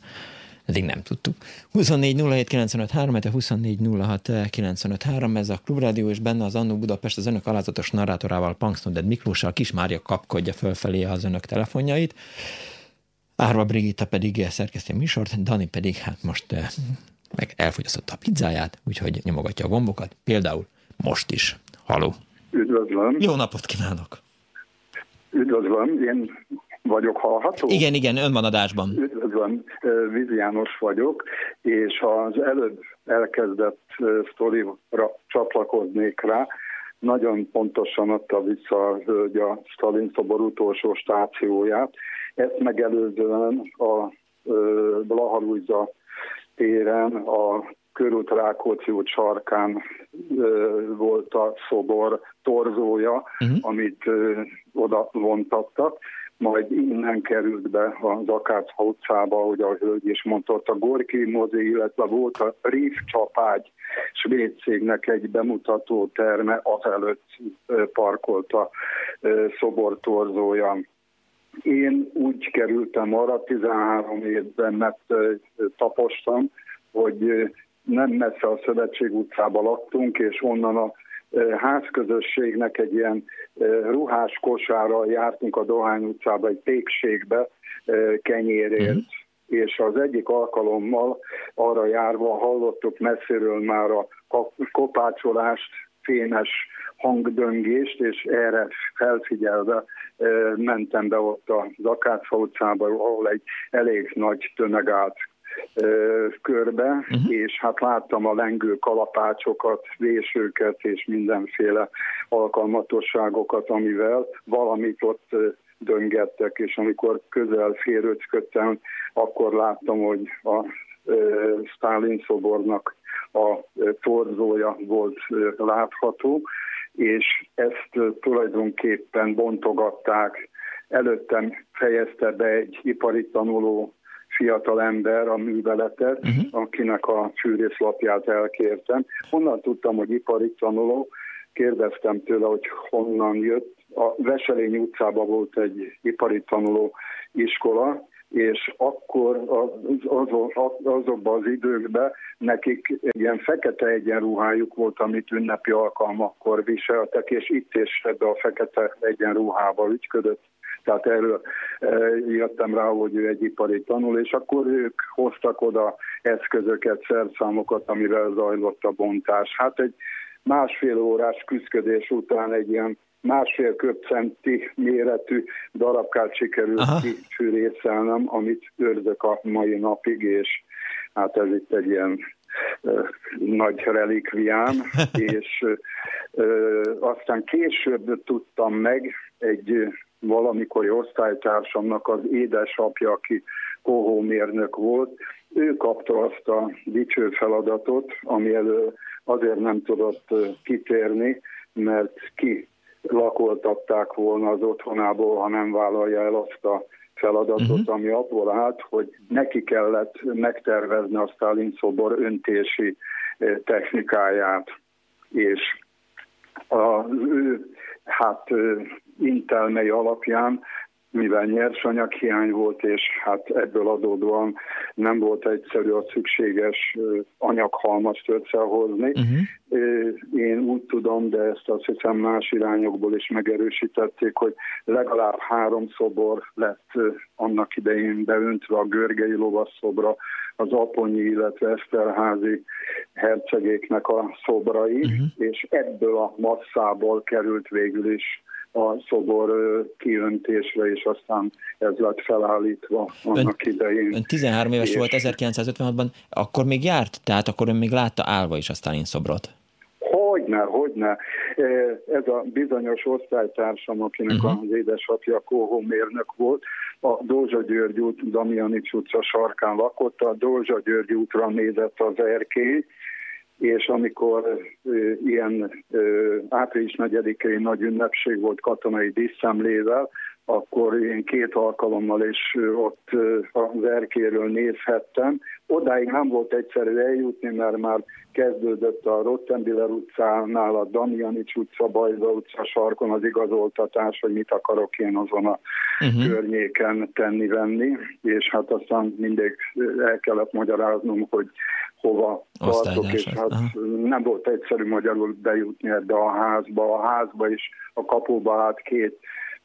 Eddig nem tudtuk. 24 07 95 3, 24 06 95 3, ez a Klubrádió, és benne az Annó Budapest az önök alázatos narrátorával, Punksnoded Miklóssal, Kis Mária kapkodja fölfelé az önök telefonjait. Árva Brigitta pedig szerkeszti a műsort, Dani pedig hát most eh, meg elfogyasztotta a pizzáját, úgyhogy nyomogatja a gombokat, például most is. Haló! Üdvözlöm! Jó napot kívánok! Üdvözlöm, én vagyok hallható? Igen, igen, ön van adásban. Üdvözlöm, Vizi János vagyok, és az előbb elkezdett sztorira csatlakoznék rá, nagyon pontosan adta vissza a hölgy a Stalin szobor utolsó stációját. Ezt megelőzően a Blahalújza téren, a körút Rákóczi út sarkán ö, volt a szobor torzója, uh-huh. amit ö, oda vontattak. Majd innen került be az Akácfa utcába, ahogy a hölgy is mondta, ott a Gorki mozi, illetve volt a Riff csapágy svéd cégnek egy bemutató terme, azelőtt parkolt a szobortorzója. Én úgy kerültem arra, 13 évben, mert tapostam, hogy nem messze a Szövetség utcába laktunk, és onnan a házközösségnek egy ilyen ruhás kosára jártunk a Dohány utcába, egy pékségbe kenyérért. Mm. És az egyik alkalommal arra járva hallottuk messziről már a kopácsolást, fémes hangdöngést, és erre felfigyelve mentem be ott a Zakácfa utcába, ahol egy elég nagy tömeg állt körbe, uh-huh. és hát láttam a lengő kalapácsokat, vésőket és mindenféle alkalmatosságokat, amivel valamit ott döngettek, és amikor közel férőcködtem, akkor láttam, hogy a Stalin szobornak a torzója volt látható, és ezt tulajdonképpen bontogatták. Előttem fejezte be egy ipari tanuló fiatal ember a műveletet, uh-huh. akinek a fűrészlapját elkértem. Honnan tudtam, hogy ipari tanuló, kérdeztem tőle, hogy honnan jött. A Veselény utcában volt egy ipari tanuló iskola, és akkor az, az, azokban az időkben nekik ilyen fekete egyenruhájuk volt, amit ünnepi alkalmakkor viseltek, és itt is ebbe a fekete egyenruhába ügyködött tehát erről e, jöttem rá, hogy ő egy ipari tanul, és akkor ők hoztak oda eszközöket, szerszámokat, amivel zajlott a bontás. Hát egy másfél órás küzdködés után egy ilyen másfél köpcenti méretű darabkát sikerült kifűrészelnem, amit őrzök a mai napig, és hát ez itt egy ilyen ö, nagy relikviám, <laughs> és ö, aztán később tudtam meg egy valamikori osztálytársamnak az édesapja, aki kohómérnök volt, ő kapta azt a dicső feladatot, ami elő azért nem tudott kitérni, mert ki lakoltatták volna az otthonából, ha nem vállalja el azt a feladatot, uh-huh. ami abból állt, hogy neki kellett megtervezni a Stalin szobor öntési technikáját, és a, ő hát intelmei alapján, mivel nyersanyaghiány volt, és hát ebből adódóan nem volt egyszerű a szükséges anyaghalmazt összehozni. Uh-huh. Én úgy tudom, de ezt azt hiszem más irányokból is megerősítették, hogy legalább három szobor lett annak idején beöntve a Görgei lovasszobra, az Aponyi, illetve Eszterházi hercegéknek a szobrai, uh-huh. és ebből a masszából került végül is a szobor kiöntésre, és aztán ez lett felállítva annak ön, idején. Ön 13 éves és volt 1956-ban, akkor még járt? Tehát akkor ön még látta állva is a Stalin szobrot? Hogyne, hogyne. Ez a bizonyos osztálytársam, akinek uh-huh. az édesapja Kóhó mérnök volt, a Dózsa György út, Damianics utca sarkán lakott, a Dózsa György útra nézett az erkély, és amikor ilyen ö, április 4-i nagy ünnepség volt katonai díszemlével, akkor én két alkalommal is ott az erkéről nézhettem. Odáig nem volt egyszerű eljutni, mert már kezdődött a Rottenbiller utcánál, a Damianics utca, Bajza utca sarkon az igazoltatás, hogy mit akarok én azon a uh-huh. környéken tenni-venni, és hát aztán mindig el kellett magyaráznom, hogy hova tartok, és hát Aha. nem volt egyszerű magyarul bejutni ebbe a házba. A házba is a kapuba át két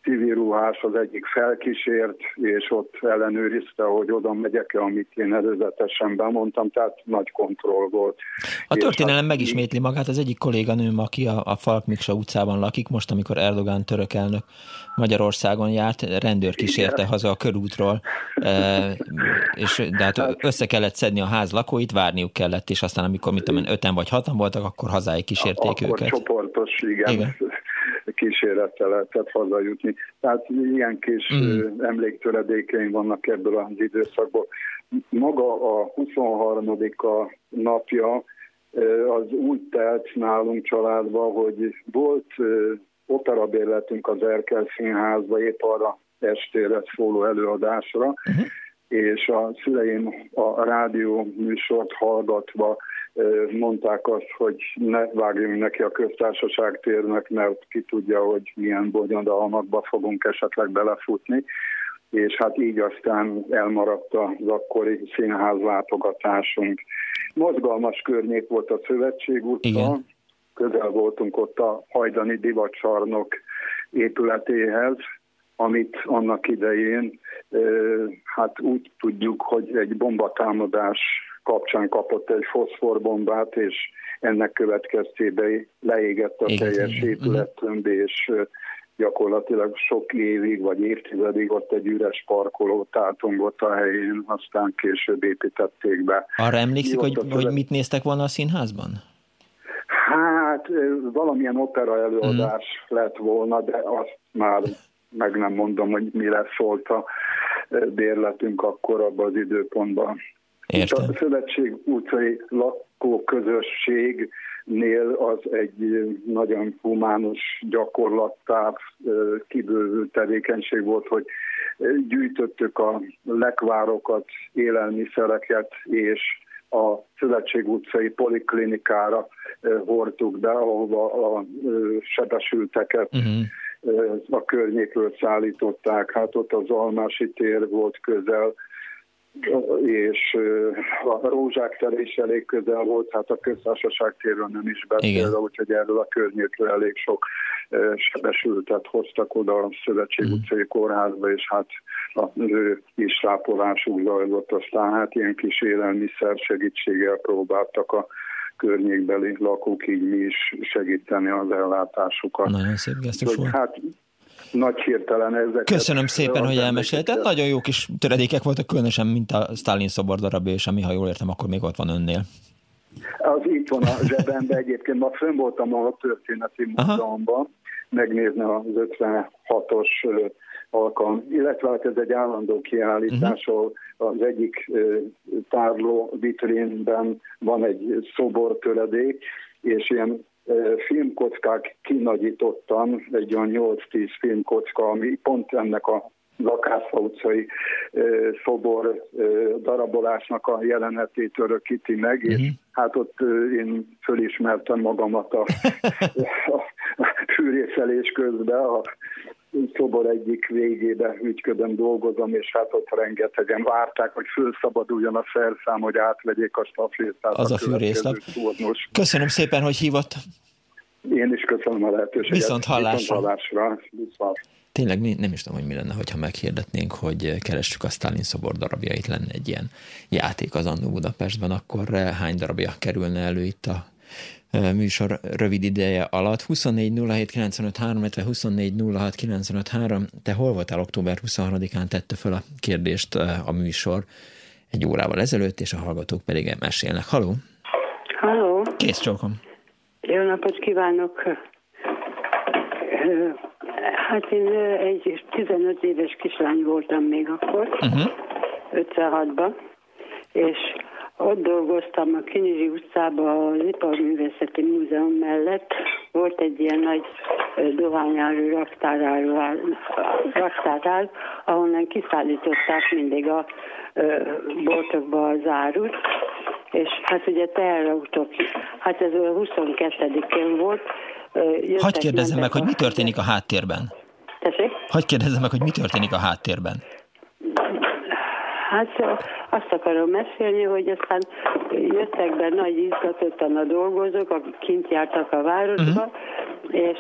civil ruhás az egyik felkísért, és ott ellenőrizte, hogy oda megyek-e, amit én előzetesen bemondtam, tehát nagy kontroll volt. A történelem hát, megismétli magát, az egyik kolléganőm, aki a, a Falk Miksa utcában lakik, most amikor Erdogan török elnök Magyarországon járt, rendőr kísérte Igen. haza a körútról, e, <laughs> és de hát, hát össze kellett szedni a ház lakóit, várniuk kellett, és aztán amikor mit tudom, öten vagy hatan voltak, akkor hazáig kísérték akkor őket. csoportos, igen. igen kísérettel lehetett hazajutni. Tehát ilyen kis mm. emléktöredékeim vannak ebből az időszakból. Maga a 23 a napja az úgy telt nálunk családba, hogy volt operabérletünk az Erkel Színházba, épp arra estére szóló előadásra, uh-huh. és a szüleim a rádió műsort hallgatva mondták azt, hogy ne vágjunk neki a köztársaság térnek, mert ki tudja, hogy milyen bonyodalmakba fogunk esetleg belefutni és hát így aztán elmaradt az akkori színház látogatásunk. Mozgalmas környék volt a Szövetség utca, Igen. közel voltunk ott a hajdani divacsarnok épületéhez, amit annak idején hát úgy tudjuk, hogy egy bombatámadás kapcsán kapott egy foszforbombát, és ennek következtében leégett a Igen, teljes épülettömb, és gyakorlatilag sok évig vagy évtizedig ott egy üres parkoló tátongott a helyén, aztán később építették be. Arra emlékszik, hogy, hogy mit néztek volna a színházban? Hát valamilyen opera előadás hmm. lett volna, de azt már meg nem mondom, hogy mire szólt a bérletünk akkor abban az időpontban. Értem. Itt a Szövetség utcai lakóközösség nél az egy nagyon humánus gyakorlattá kibővült tevékenység volt, hogy gyűjtöttük a lekvárokat, élelmiszereket, és a Szövetség utcai poliklinikára hordtuk be, ahova a sebesülteket uh-huh. a környékről szállították. Hát ott az Almási tér volt közel, és a Rózsák tere is elég közel volt, hát a köztársaság térről nem is beszélve, úgyhogy erről a környékről elég sok sebesültet hoztak oda a Szövetség mm. utcai kórházba, és hát a ő is rápolásuk zajlott, aztán hát ilyen kis élelmiszer segítséggel próbáltak a környékbeli lakók így mi is segíteni az ellátásukat. Nagyon szép gesztus volt. Hát nagy hirtelen ezeket. Köszönöm szépen, hogy elmesélte. Nagyon jó kis töredékek voltak, különösen, mint a Stalin szobor darabja, és ami, ha jól értem, akkor még ott van önnél. Az itt van a zsebemben egyébként, ma fönn voltam a történeti múzeumban, megnézni az 56-os alkalom, illetve hát ez egy állandó kiállítás, uh-huh. az egyik tárló vitrínben van egy szobortöredék, és ilyen filmkockák kinagyítottan, egy olyan 8-10 filmkocka, ami pont ennek a Lakásza utcai szobor darabolásnak a jelenetét örökíti meg, és uh-huh. hát ott én fölismertem magamat a, a, <laughs> a fűrészelés közben, a szobor egyik végébe ügyködöm, dolgozom, és hát ott rengetegen várták, hogy fölszabaduljon a szerszám, hogy átvegyék a staflétát. Az a, a fűrészlap. Köszönöm szépen, hogy hívott. Én is köszönöm a lehetőséget. Viszont hallásra. Viszont hallásra. Viszont. Tényleg nem is tudom, hogy mi lenne, hogyha meghirdetnénk, hogy keressük a Stalin szobor darabjait, lenne egy ilyen játék az Annó Budapestben, akkor hány darabja kerülne elő itt a műsor rövid ideje alatt. 24 07 95 3, 24 06 95 3. Te hol voltál október 23-án tette föl a kérdést a műsor egy órával ezelőtt, és a hallgatók pedig mesélnek. Haló! Haló! Kész csókom! Jó napot kívánok! Hát én egy 15 éves kislány voltam még akkor, uh-huh. 56-ban, és ott dolgoztam a Kinyiri utcában az Iparművészeti Múzeum mellett. Volt egy ilyen nagy dohányárú raktárál, ahonnan kiszállították mindig a boltokba az árut, és hát ugye teherautók, hát ez a 22-én volt. Hagy kérdezzem meg, hogy mi történik a háttérben? Tessék? Hagy kérdezzem meg, hogy mi történik a háttérben? Hát azt akarom mesélni, hogy aztán jöttek be nagy izgatottan a dolgozók, akik kint jártak a városba, uh-huh. és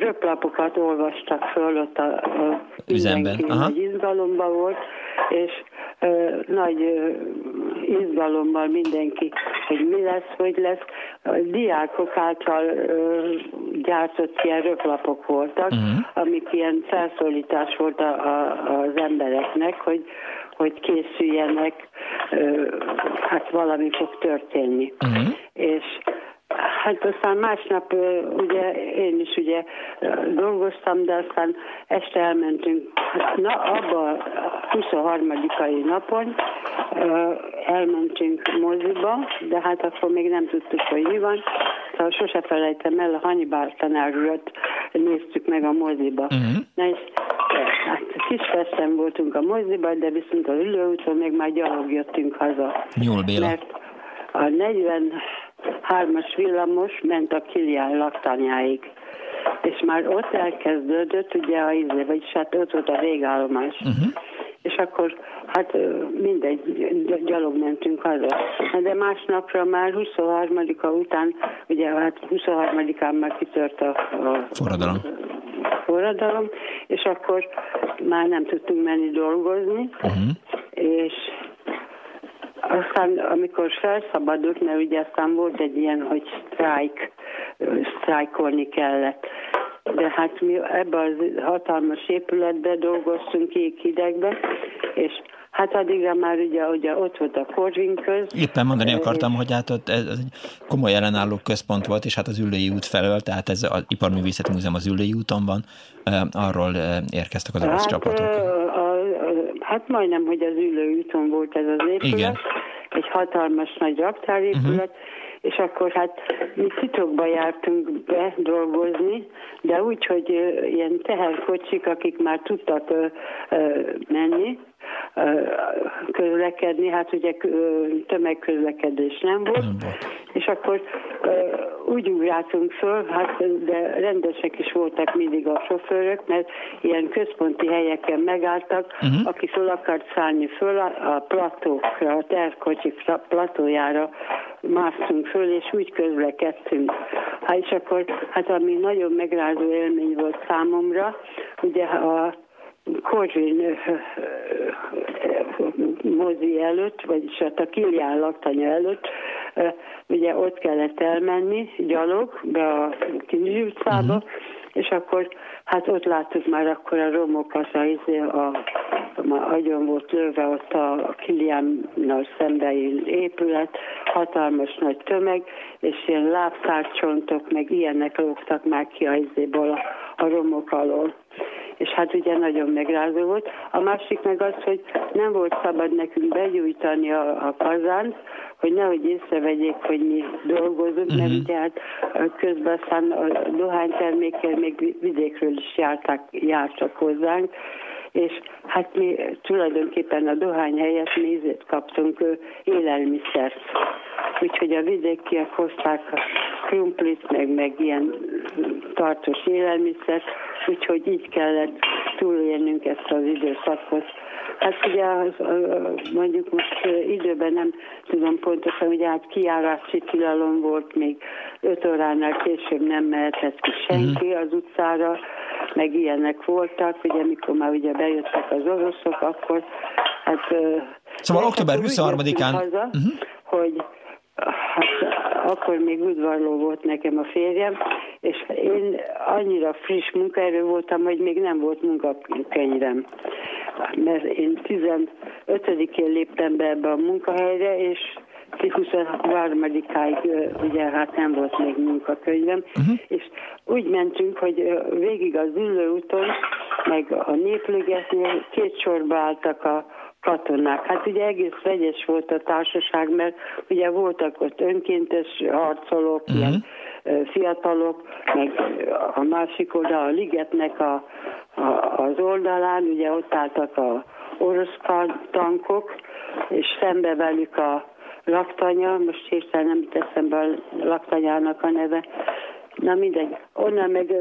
röplapokat olvastak föl ott a, a üzemben. Nagy izgalomban volt, és ö, nagy ö, izgalommal mindenki, hogy mi lesz, hogy lesz. A diákok által ö, gyártott ilyen röplapok voltak, uh-huh. amik ilyen felszólítás volt a, a, az embereknek, hogy hogy készüljenek, hát valami fog történni. Uh-huh. És Hát aztán másnap ugye én is ugye dolgoztam, de aztán este elmentünk, na abba a 23 napon elmentünk moziba, de hát akkor még nem tudtuk, hogy mi van. Szóval sose felejtem el, a Hannibal tanár néztük meg a moziba. Uh-huh. Na és hát Kispesten voltunk a moziban, de viszont az ülőúton még már gyalog jöttünk haza. Jól, Béla. Mert a 43-as villamos ment a Kilián laktanyáig és már ott elkezdődött ugye a izé, vagyis hát ott volt a végállomás. Uh-huh. És akkor hát mindegy, gyalog mentünk haza. De másnapra már 23-a után, ugye hát 23-án már kitört a, a forradalom. A forradalom, és akkor már nem tudtunk menni dolgozni, uh-huh. és aztán, amikor felszabadult, mert ugye aztán volt egy ilyen, hogy sztrájk, sztrájkolni kellett. De hát mi ebbe az hatalmas épületbe dolgoztunk kék hidegbe, és Hát addigra már ugye, ugye ott volt a Corvin köz. Éppen mondani akartam, hogy hát ott ez, ez egy komoly ellenálló központ volt, és hát az Üllői út felől, tehát ez az Iparművészeti Múzeum az Üllői úton van, arról érkeztek az orosz hát, csapatok. Hát majdnem, hogy az Üllői úton volt ez az épület. Igen egy hatalmas nagy raktárépület, uh-huh. és akkor hát mi titokba jártunk be dolgozni, de úgy, hogy ilyen teherkocsik, akik már tudtak menni, közlekedni, hát ugye tömegközlekedés nem volt, nem volt. és akkor úgy ugráltunk föl, hát de rendesek is voltak mindig a sofőrök, mert ilyen központi helyeken megálltak, uh-huh. aki föl akart szállni föl a platókra, a tervkocsik platójára másztunk föl, és úgy közlekedtünk. Hát és akkor, hát ami nagyon megrázó élmény volt számomra, ugye a Korvin mozi előtt, vagyis hát a Kilián laktanya előtt, ugye ott kellett elmenni gyalog be a Kinizsi utcába, uh-huh. és akkor hát ott láttuk már akkor a romokat, a, izé, a, a agyon volt lőve ott a Kiliánnal szembei épület, hatalmas nagy tömeg, és ilyen lábszárcsontok, meg ilyenek lógtak már ki a, a, a romok alól és hát ugye nagyon megrázó volt. A másik meg az, hogy nem volt szabad nekünk begyújtani a, a kazánt, hogy nehogy észrevegyék, hogy mi dolgozunk, uh-huh. mert mhm. ugye hát közben aztán a dohánytermékkel még vidékről is jártak, jártak hozzánk, és hát mi tulajdonképpen a dohány helyett mézét kaptunk élelmiszert. Úgyhogy a vidékiek hozták a krumplit, meg, meg ilyen tartós élelmiszert, úgyhogy így kellett túlélnünk ezt az időszakot. Hát ugye az, mondjuk most időben nem tudom pontosan, hogy hát kiárási tilalom volt, még öt óránál később nem mehetett ki senki mhm. az utcára, meg ilyenek voltak, ugye mikor már ugye bejöttek az oroszok, akkor hát... Szóval október 23-án... Haza, uh-huh. hogy hát akkor még udvarló volt nekem a férjem, és én annyira friss munkaerő voltam, hogy még nem volt munkakönyvem. Mert én 15-én léptem be ebbe a munkahelyre, és 23-áig ugye hát nem volt még munkakönyvem, uh-huh. és úgy mentünk, hogy végig az ülőúton, meg a népligetnél két sorba álltak a katonák. Hát ugye egész vegyes volt a társaság, mert ugye voltak ott önkéntes harcolók, uh-huh. ilyen fiatalok, meg a másik oldal a ligetnek a, a, az oldalán, ugye ott álltak a orosz tankok, és szembe velük a laktanya, most hirtelen nem teszem be a laktanyának a neve, na mindegy, onnan meg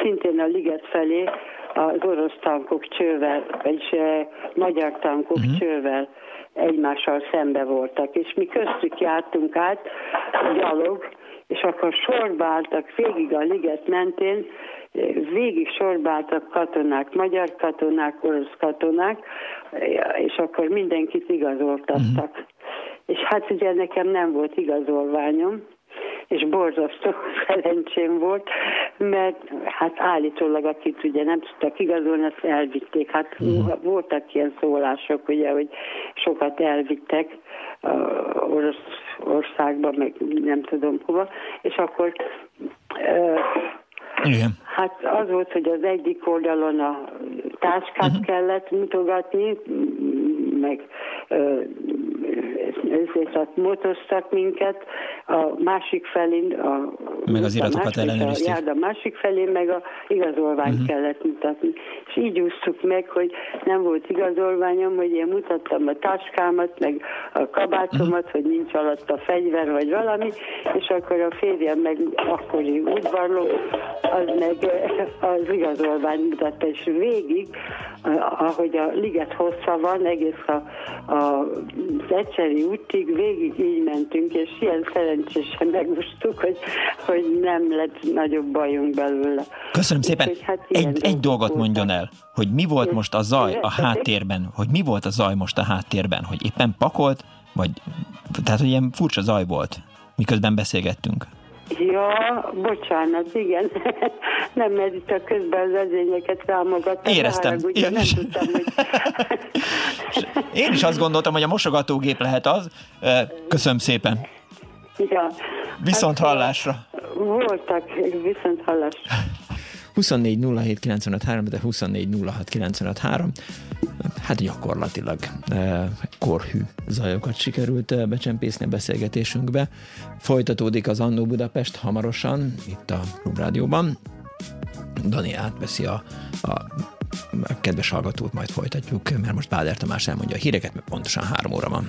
szintén a liget felé az orosz tankok csővel, vagyis eh, magyar tankok uh-huh. csővel egymással szembe voltak, és mi köztük jártunk át gyalog, és akkor sorba álltak végig a liget mentén, végig sorba álltak katonák, magyar katonák, orosz katonák, és akkor mindenkit igazoltattak. Uh-huh. És hát ugye nekem nem volt igazolványom, és borzasztó <laughs> szerencsém volt, mert hát állítólag, akit ugye nem tudtak igazolni, azt elvitték. Hát uh-huh. voltak ilyen szólások, ugye, hogy sokat elvittek uh, orosz országba, meg nem tudom hova, és akkor uh, igen. Hát az volt, hogy az egyik oldalon a táskát uh-huh. kellett mutogatni, meg ö, ezért motoztak minket, a másik felén a, meg az iratokat ellenőrizték. A másik felén meg a igazolványt uh-huh. kellett mutatni. És így úsztuk meg, hogy nem volt igazolványom, hogy én mutattam a táskámat, meg a kabátomat, uh-huh. hogy nincs alatt a fegyver vagy valami, és akkor a férjem meg akkori udvarló, az meg az igazolvány mutatta, és végig, ahogy a liget hossza van, egész a, a, az útig végig így mentünk, és ilyen szerencsésen megúsztuk, hogy, hogy nem lett nagyobb bajunk belőle. Köszönöm szépen. Úgy, hát egy, egy dolgot mondjon el, hogy mi volt most a zaj a <laughs> háttérben, hogy mi volt a zaj most a háttérben, hogy éppen pakolt, vagy tehát, hogy ilyen furcsa zaj volt, miközben beszélgettünk. Ja, bocsánat, igen. <laughs> nem, mert itt a közben az ezényeket rámogattam. Éreztem. Ugye, nem tudtam, hogy... <laughs> Én is azt gondoltam, hogy a mosogatógép lehet az. Köszönöm szépen. Ja. Viszont hát, hallásra. Voltak, viszont hallásra. 24 07 95 de 24 06 95 hát gyakorlatilag e, korhű zajokat sikerült e, becsempészni a beszélgetésünkbe. Folytatódik az Annó Budapest hamarosan, itt a Klubrádióban. Dani átveszi a, a a kedves hallgatót majd folytatjuk, mert most Báder Tamás elmondja a híreket, mert pontosan három óra van.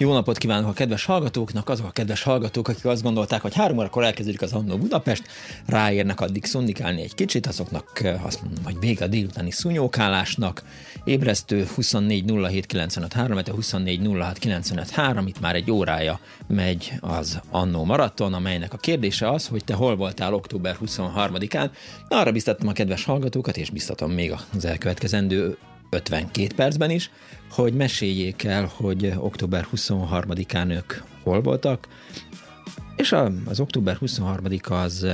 Jó napot kívánok a kedves hallgatóknak, azok a kedves hallgatók, akik azt gondolták, hogy három órakor elkezdődik az Annó Budapest, ráérnek addig szundikálni egy kicsit, azoknak eh, azt mondom, hogy vége a délutáni szunyókálásnak, ébresztő 24 07 95 3, 24 06 95 3, itt már egy órája megy az Annó Maraton, amelynek a kérdése az, hogy te hol voltál október 23-án. Arra biztattam a kedves hallgatókat, és biztatom még az elkövetkezendő 52 percben is, hogy meséljék el, hogy október 23-án ők hol voltak, és az október 23-a az,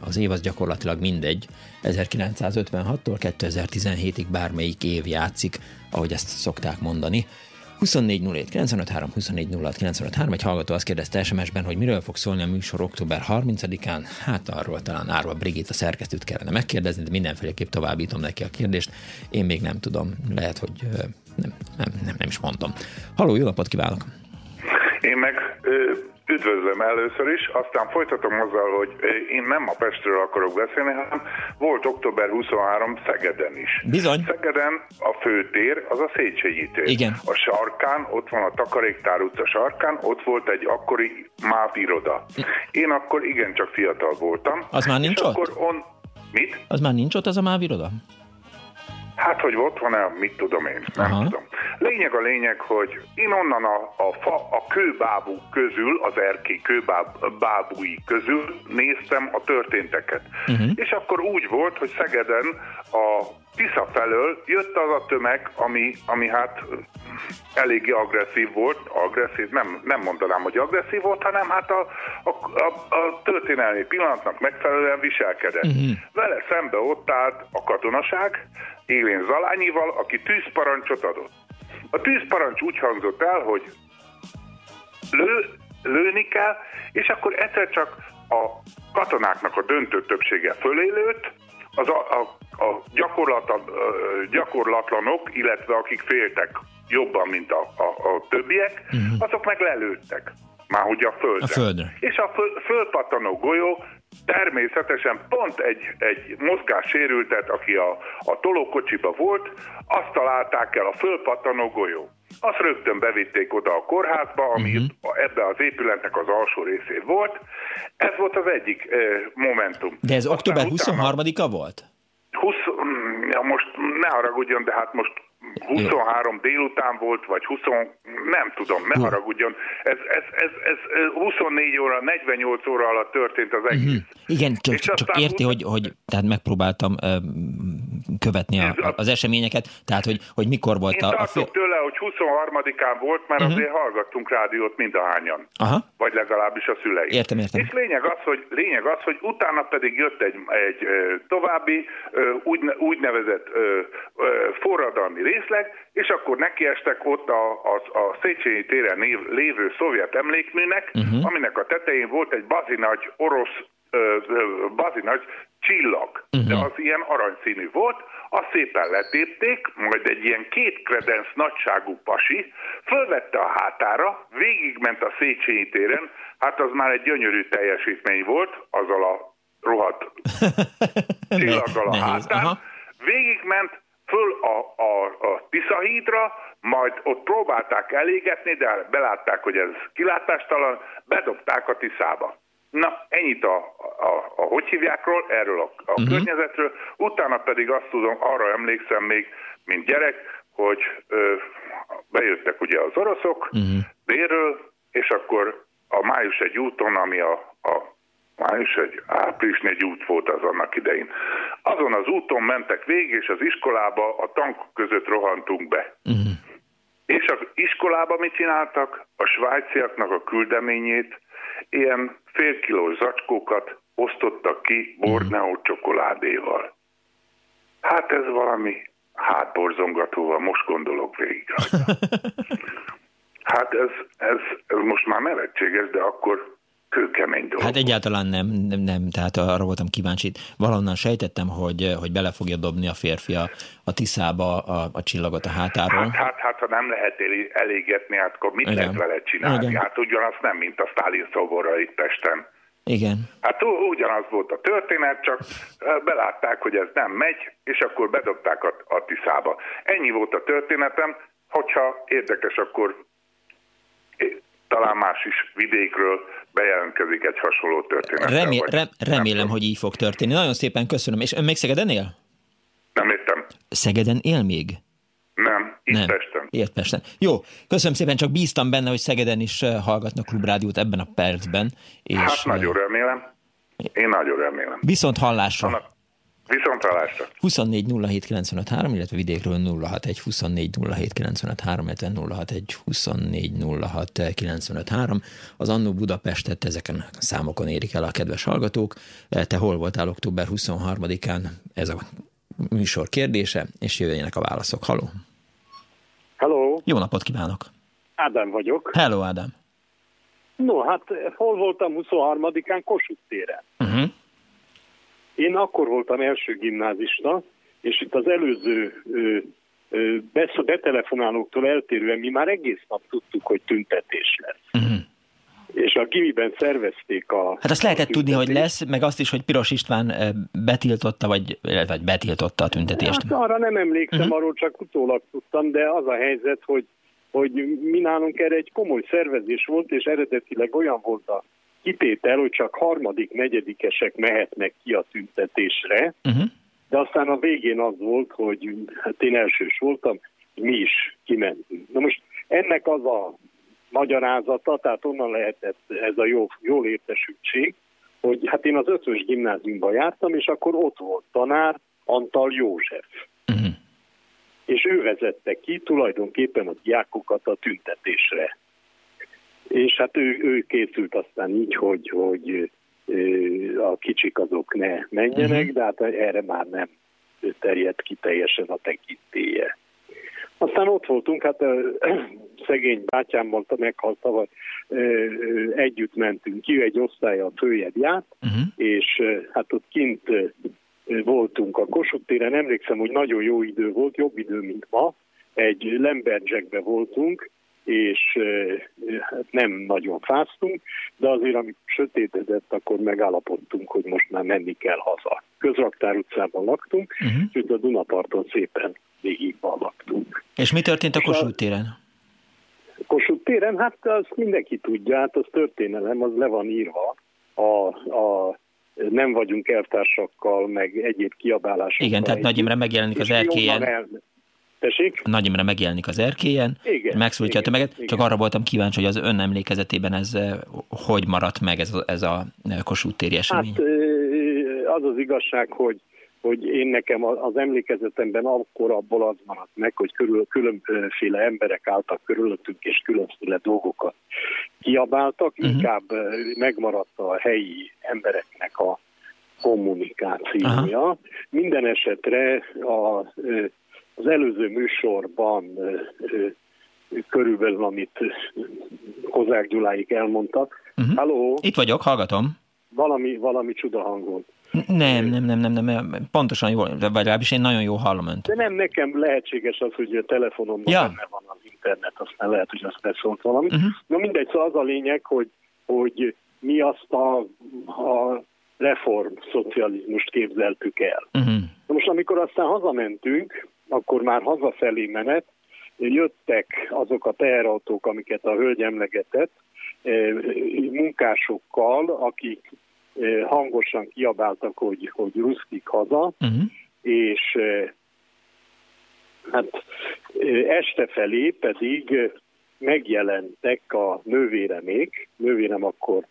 az év az gyakorlatilag mindegy. 1956-tól 2017-ig bármelyik év játszik, ahogy ezt szokták mondani. 24 953, 24 953, egy hallgató azt kérdezte SMS-ben, hogy miről fog szólni a műsor október 30-án. Hát arról talán Árva Brigitta szerkesztőt kellene megkérdezni, de mindenféleképp továbbítom neki a kérdést. Én még nem tudom, lehet, hogy nem, nem, nem, nem is mondom. Haló, jó napot kívánok! Én meg Üdvözlöm először is, aztán folytatom azzal, hogy én nem a Pestről akarok beszélni, hanem volt október 23 Szegeden is. Bizony. Szegeden a főtér az a Széchenyi tér. Igen. A sarkán, ott van a Takaréktár utca sarkán, ott volt egy akkori MÁV iroda. Én akkor igencsak fiatal voltam. Az már nincs ott? Akkor on... Mit? Az már nincs ott az a MÁV iroda? Hát, hogy ott van-e, mit tudom én, nem Aha. tudom. Lényeg a lényeg, hogy én onnan a, a, fa, a kőbábú közül, az erkély kőbábúi közül néztem a történteket. Uh-huh. És akkor úgy volt, hogy Szegeden a Tisza felől jött az a tömeg, ami, ami hát eléggé agresszív volt, agresszív, nem, nem mondanám, hogy agresszív volt, hanem hát a, a, a, a történelmi pillanatnak megfelelően viselkedett. Uh-huh. Vele szembe ott állt a katonaság, Élén Zalányival, aki tűzparancsot adott. A tűzparancs úgy hangzott el, hogy lő, lőni kell, és akkor egyszer csak a katonáknak a döntő többsége fölélőtt, az a, a, a gyakorlatlan, gyakorlatlanok, illetve akik féltek jobban, mint a, a, a többiek, uh-huh. azok meg lelőttek. Már ugye a földre. A földre. És a föl, fölpattanó golyó természetesen pont egy, egy mozgássérültet, aki a, a tolókocsiba volt, azt találták el a fölpattanó golyó. Azt rögtön bevitték oda a kórházba, ami uh-huh. ebbe az épületnek az alsó részén volt. Ez volt az egyik eh, momentum. De ez október 23-a volt? 20, ja most ne haragudjon, de hát most 23 Jó. délután volt, vagy 20, nem tudom, ne haragudjon. Ez, ez, ez, ez 24 óra, 48 óra alatt történt az egész. Uh-huh. Igen, csak, csak, csak érti, 20... hogy, hogy tehát megpróbáltam uh, követni a, az eseményeket, tehát hogy, hogy mikor volt Én a... a fél... tőle, hogy 23-án volt, mert uh-huh. azért hallgattunk rádiót mindahányan. Aha. Vagy legalábbis a szüleim. Értem, értem. És lényeg az, hogy, lényeg az, hogy utána pedig jött egy, egy további úgy, úgynevezett forradalmi részleg, és akkor nekiestek ott a, a, a Széchenyi téren lévő szovjet emlékműnek, uh-huh. aminek a tetején volt egy bazinagy orosz bazinagy csillag, uh-huh. de az ilyen aranyszínű volt, azt szépen letépték, majd egy ilyen két kredenc nagyságú pasi fölvette a hátára, végigment a Széchenyi téren, hát az már egy gyönyörű teljesítmény volt, azzal a rohadt <laughs> csillaggal a hátán, Aha. végigment föl a, a, a Tiszahídra, majd ott próbálták elégetni, de belátták, hogy ez kilátástalan, bedobták a Tiszába. Na, ennyit a, a, a hogy hívjákról, erről a, a uh-huh. környezetről. Utána pedig azt tudom, arra emlékszem még, mint gyerek, hogy ö, bejöttek ugye az oroszok uh-huh. délről, és akkor a május egy úton, ami a, a május egy április egy út volt az annak idején. Azon az úton mentek végig, és az iskolába a tankok között rohantunk be. Uh-huh. És az iskolába mit csináltak? A svájciaknak a küldeményét ilyen félkilós zacskókat osztottak ki Borneo csokoládéval. Hát ez valami hátborzongatóval, most gondolok végig. <laughs> Hát ez, ez, ez most már nevetséges, de akkor kőkemény dolog. Hát egyáltalán nem, nem, nem, tehát arra voltam kíváncsi. Valonnan sejtettem, hogy, hogy bele fogja dobni a férfi a, a tiszába a, a csillagot a hátáról. Hát, hát, hát ha nem lehet elégetni, hát akkor mit Igen. lehet vele csinálni? Igen. Hát ugyanaz nem, mint a Stalin szoborra itt Pesten. Igen. Hát ugyanaz volt a történet, csak belátták, hogy ez nem megy, és akkor bedobták a, a Tiszába. Ennyi volt a történetem, hogyha érdekes, akkor talán más is vidékről bejelentkezik egy hasonló történet. Remé rem remélem, hogy így fog történni. Nagyon szépen köszönöm. És ön még Szegeden él? Nem értem. Szegeden él még? Nem, itt Nem. Pesten. Itt Pesten. Jó, köszönöm szépen, csak bíztam benne, hogy Szegeden is eh, hallgatnak klubrádiót ebben a percben. És hát nagyon eh, remélem. Én nagyon remélem. Viszont hallásra. Annak Viszont hallásra. 24 07 illetve vidékről 061 24 07 illetve 061 24 06 Az Annó Budapestet ezeken a számokon érik el a kedves hallgatók. Te hol voltál október 23-án? Ez a műsor kérdése, és jöjjenek a válaszok. Haló! Hello! Jó napot kívánok! Ádám vagyok. Hello, Ádám! No, hát hol voltam 23-án? Kossuth téren. Uh-huh. Én akkor voltam első gimnázista, és itt az előző ö, ö, betelefonálóktól eltérően mi már egész nap tudtuk, hogy tüntetés lesz. Uh-huh. És a gimiben szervezték a... Hát azt lehetett tudni, hogy lesz, meg azt is, hogy Piros István betiltotta, vagy, vagy betiltotta a tüntetést. Hát arra nem emlékszem, uh-huh. arról csak utólag tudtam, de az a helyzet, hogy, hogy mi nálunk erre egy komoly szervezés volt, és eredetileg olyan volt a kitétel, hogy csak harmadik, negyedikesek mehetnek ki a tüntetésre, uh-huh. de aztán a végén az volt, hogy hát én elsős voltam, mi is kimentünk. Na most ennek az a magyarázata, tehát onnan lehetett ez a jó, jól értesültség, hogy hát én az ötös gimnáziumban jártam, és akkor ott volt tanár Antal József. Uh-huh. És ő vezette ki tulajdonképpen a diákokat a tüntetésre. És hát ő, ő készült aztán így, hogy, hogy a kicsik azok ne menjenek, uh-huh. de hát erre már nem terjedt ki teljesen a tekintéje. Aztán ott voltunk, hát a <clears throat> szegény bátyám mondta, meghalt tavaly, együtt mentünk ki, egy osztálya a följebb járt, uh-huh. és hát ott kint voltunk a Kossuth téren, emlékszem, hogy nagyon jó idő volt, jobb idő, mint ma, egy Lembergekbe voltunk, és hát nem nagyon fáztunk, de azért, amikor sötétedett, akkor megállapodtunk, hogy most már menni kell haza. Közraktár utcában laktunk, uh-huh. és a Dunaparton szépen végig laktunk. És mi történt a Kossuth téren? Kossuth téren, hát azt mindenki tudja, hát az történelem, az le van írva. A, a nem vagyunk eltársakkal, meg egyéb kiabálásokkal. Igen, tehát Nagy Imre megjelenik az erkélyen. El, Tessék? Nagy Imre megjelenik az erkélyen, igen, megszólítja igen, a tömeget. Igen. Csak arra voltam kíváncsi, hogy az ön emlékezetében ez eh, hogy maradt meg ez a, ez a eh, Kossuth téri esemény? Hát az az igazság, hogy, hogy én nekem az emlékezetemben akkor abból az maradt meg, hogy körül, különféle emberek álltak körülöttünk, és különféle dolgokat kiabáltak, uh-huh. inkább megmaradt a helyi embereknek a kommunikációja. Aha. Minden esetre a, az előző műsorban körülbelül, amit Kozák Gyuláik elmondtak. Uh-huh. Halló? Itt vagyok, hallgatom. Valami, valami csuda hangon. Nem, nem, nem, nem, nem, pontosan jól, vagy legalábbis én nagyon jó hallom önt. De nem, nekem lehetséges az, hogy a telefonomban ja. benne van az internet, aztán lehet, hogy azt beszólt valami. Uh-huh. Na mindegy, szóval az a lényeg, hogy, hogy mi azt a, a reform szocializmust képzeltük el. Uh-huh. Na most amikor aztán hazamentünk, akkor már hazafelé menet, jöttek azok a teherautók, amiket a hölgy emlegetett, eh, munkásokkal, akik eh, hangosan kiabáltak, hogy, hogy ruszkik haza, uh-huh. és eh, hát este felé pedig megjelentek a nővéremék, nővérem akkor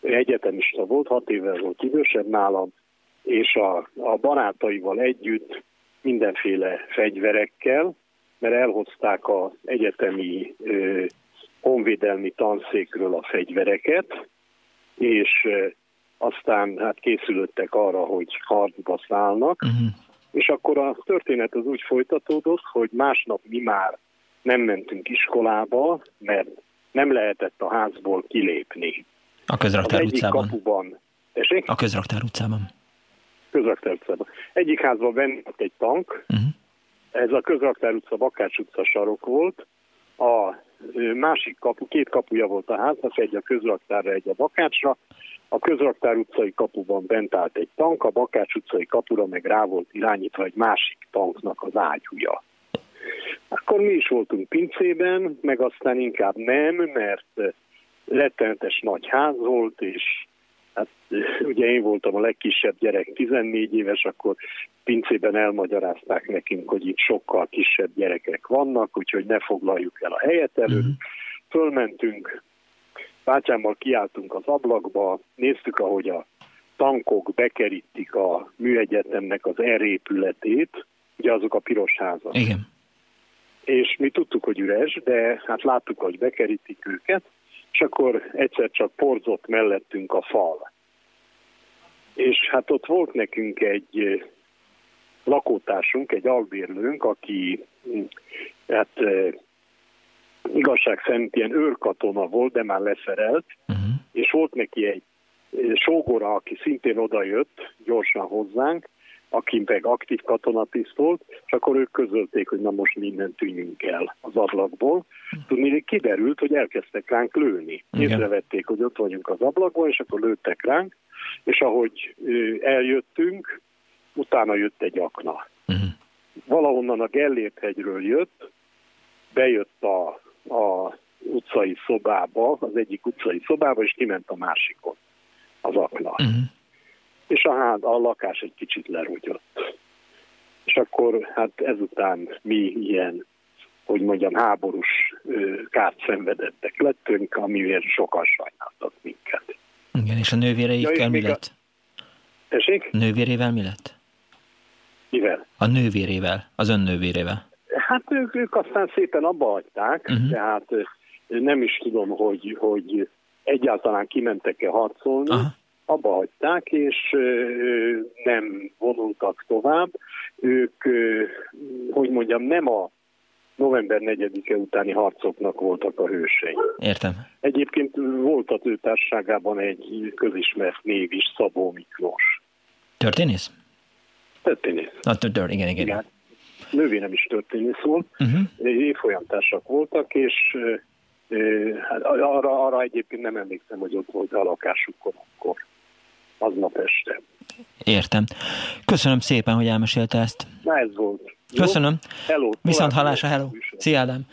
egyetemista volt, hat évvel volt idősebb nálam, és a, a barátaival együtt mindenféle fegyverekkel, mert elhozták az egyetemi ö, honvédelmi tanszékről a fegyvereket, és ö, aztán hát készülöttek arra, hogy harcba szállnak, uh-huh. és akkor a történet az úgy folytatódott, hogy másnap mi már nem mentünk iskolába, mert nem lehetett a házból kilépni. A közraktár utcában. Kapuban, a közraktár utcában. Közraktár utcában. Egyik házban bent egy tank, uh-huh. Ez a Közraktár utca, Bakács utca sarok volt. A másik kapu, két kapuja volt a háznak, egy a közraktárra, egy a Bakácsra. A közraktár utcai kapuban bent állt egy tank, a Bakács utcai kapura meg rá volt irányítva egy másik tanknak az ágyúja. Akkor mi is voltunk pincében, meg aztán inkább nem, mert rettenetes nagy ház volt, és Hát <laughs> ugye én voltam a legkisebb gyerek, 14 éves, akkor pincében elmagyarázták nekünk, hogy itt sokkal kisebb gyerekek vannak, úgyhogy ne foglaljuk el a helyet előtt. Uh-huh. Fölmentünk, bátyámmal kiálltunk az ablakba, néztük, ahogy a tankok bekerítik a műegyetemnek az erépületét, ugye azok a piros házak. Igen. És mi tudtuk, hogy üres, de hát láttuk, hogy bekerítik őket, és akkor egyszer csak porzott mellettünk a fal. És hát ott volt nekünk egy lakótársunk, egy albérlőnk, aki hát igazság szerint ilyen őrkatona volt, de már leszerelt, uh-huh. és volt neki egy sógora, aki szintén odajött gyorsan hozzánk, aki meg aktív katonatiszt volt, és akkor ők közölték, hogy na most minden tűnjünk el az ablakból. Tudni, kiderült, hogy elkezdtek ránk lőni. Észrevették, hogy ott vagyunk az ablakból, és akkor lőttek ránk, és ahogy eljöttünk, utána jött egy akna. Uh-huh. Valahonnan a Gellért hegyről jött, bejött a, a utcai szobába, az egyik utcai szobába, és kiment a másikon az akna. Uh-huh és a, ház, a lakás egy kicsit lerogyott. És akkor hát ezután mi ilyen, hogy mondjam, háborús kárt szenvedettek lettünk, amiért sokan sajnáltak minket. Igen, és a nővéreikkel ja, mi lett? A... Nővérével mi lett? Mivel? A nővérével, az ön nővérével. Hát ők, ők aztán szépen abba hagyták, uh-huh. tehát nem is tudom, hogy, hogy egyáltalán kimentek-e harcolni, Aha abba hagyták, és nem vonultak tovább. Ők, hogy mondjam, nem a november 4-e utáni harcoknak voltak a hősei. Értem. Egyébként volt az ő társágában egy közismert név is, Szabó Miklós. Történész? Történész. Na, tör, igen, igen. igen. Nővérem is történész volt, uh-huh. évfolyamtársak voltak, és hát arra, arra egyébként nem emlékszem, hogy ott volt a lakásukon akkor aznap este. Értem. Köszönöm szépen, hogy elmesélte ezt. Na ez volt. Köszönöm. Hello. Viszont hallásra, hello. Szia Ádám.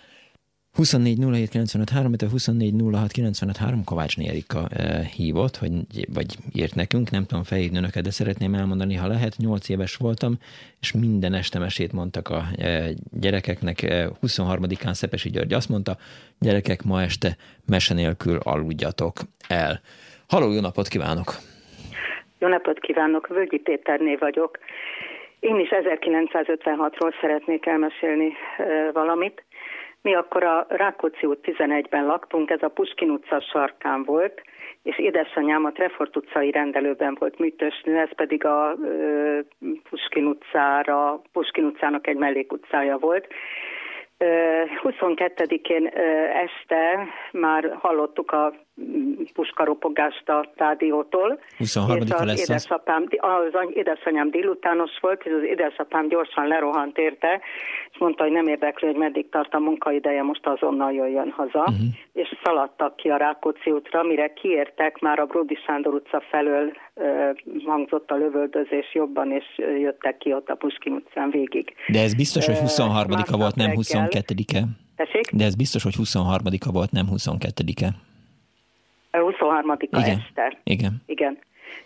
24 07 95 3, 24 06 95 3 Kovács Nérika e, hívott, hogy, vagy írt nekünk, nem tudom felhívni önöket, de szeretném elmondani, ha lehet, 8 éves voltam, és minden este mesét mondtak a e, gyerekeknek. E, 23-án Szepesi György azt mondta, gyerekek, ma este mese nélkül aludjatok el. Haló, jó napot kívánok! Jó napot kívánok, Völgyi Péterné vagyok. Én is 1956-ról szeretnék elmesélni valamit. Mi akkor a Rákóczi út 11-ben laktunk, ez a Puskin utca sarkán volt, és édesanyám a Trefort utcai rendelőben volt műtősnő, ez pedig a Puskin utcára, Puskin utcának egy mellékutcája volt. 22-én ezt már hallottuk a puskaropogást a rádiótól. 23 és az lesz édesapám, az. az édesanyám délutános volt, és az édesapám gyorsan lerohant érte, és mondta, hogy nem érdekli, hogy meddig tart a munkaideje, most azonnal jöjjön haza. Uh-huh. És szaladtak ki a Rákóczi útra, mire kiértek, már a Bródi Sándor utca felől uh, hangzott a lövöldözés jobban, és jöttek ki ott a Puskin utcán végig. De ez biztos, hogy 23-a volt, nem 22-e? De ez biztos, hogy 23-a volt, nem 22-e. 23-a Igen. este. Igen. Igen.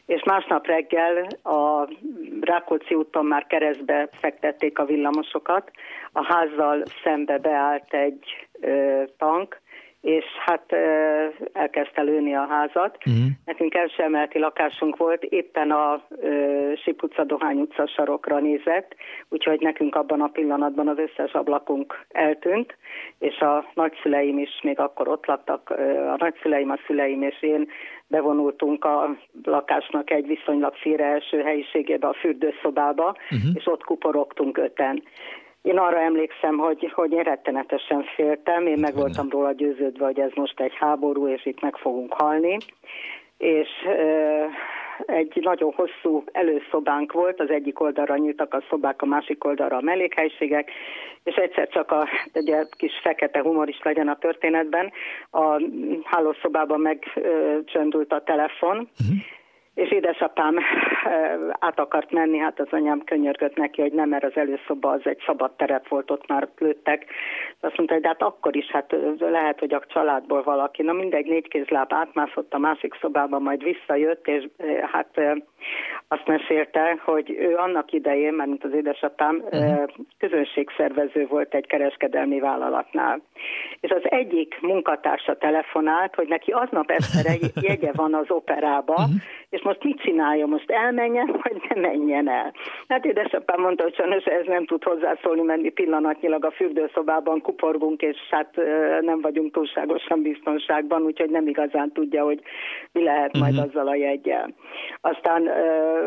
És másnap reggel a Rákóczi úton már keresztbe fektették a villamosokat, a házzal szembe beállt egy ö, tank, és hát elkezdte lőni a házat. Uh-huh. Nekünk első emeleti lakásunk volt, éppen a Sip utca, Dohány utca sarokra nézett, úgyhogy nekünk abban a pillanatban az összes ablakunk eltűnt, és a nagyszüleim is még akkor ott laktak, a nagyszüleim, a szüleim és én bevonultunk a lakásnak egy viszonylag félre első helyiségébe, a fürdőszobába, uh-huh. és ott kuporogtunk öten. Én arra emlékszem, hogy, hogy én rettenetesen féltem, én meg voltam róla győződve, hogy ez most egy háború, és itt meg fogunk halni. És egy nagyon hosszú előszobánk volt, az egyik oldalra nyíltak a szobák, a másik oldalra a mellékhelyiségek, és egyszer csak a ugye, kis fekete humor is legyen a történetben, a hálószobában megcsöndült a telefon, uh-huh és édesapám át akart menni, hát az anyám könyörgött neki, hogy nem, mert az előszoba az egy szabad terep volt, ott már lőttek. Azt mondta, hogy de hát akkor is, hát lehet, hogy a családból valaki. Na mindegy, négy kézláb átmászott a másik szobába, majd visszajött, és hát azt mesélte, hogy ő annak idején, mert mint az édesapám, uh-huh. közönségszervező volt egy kereskedelmi vállalatnál. És az egyik munkatársa telefonált, hogy neki aznap este egy <laughs> jegye van az operába, uh-huh. és most mit csinálja? Most elmenjen, vagy ne menjen el? Hát édesapám mondta, hogy sajnos ez nem tud hozzászólni, mert mi pillanatnyilag a fürdőszobában kuporgunk, és hát nem vagyunk túlságosan biztonságban, úgyhogy nem igazán tudja, hogy mi lehet majd uh-huh. azzal a jegyel. Aztán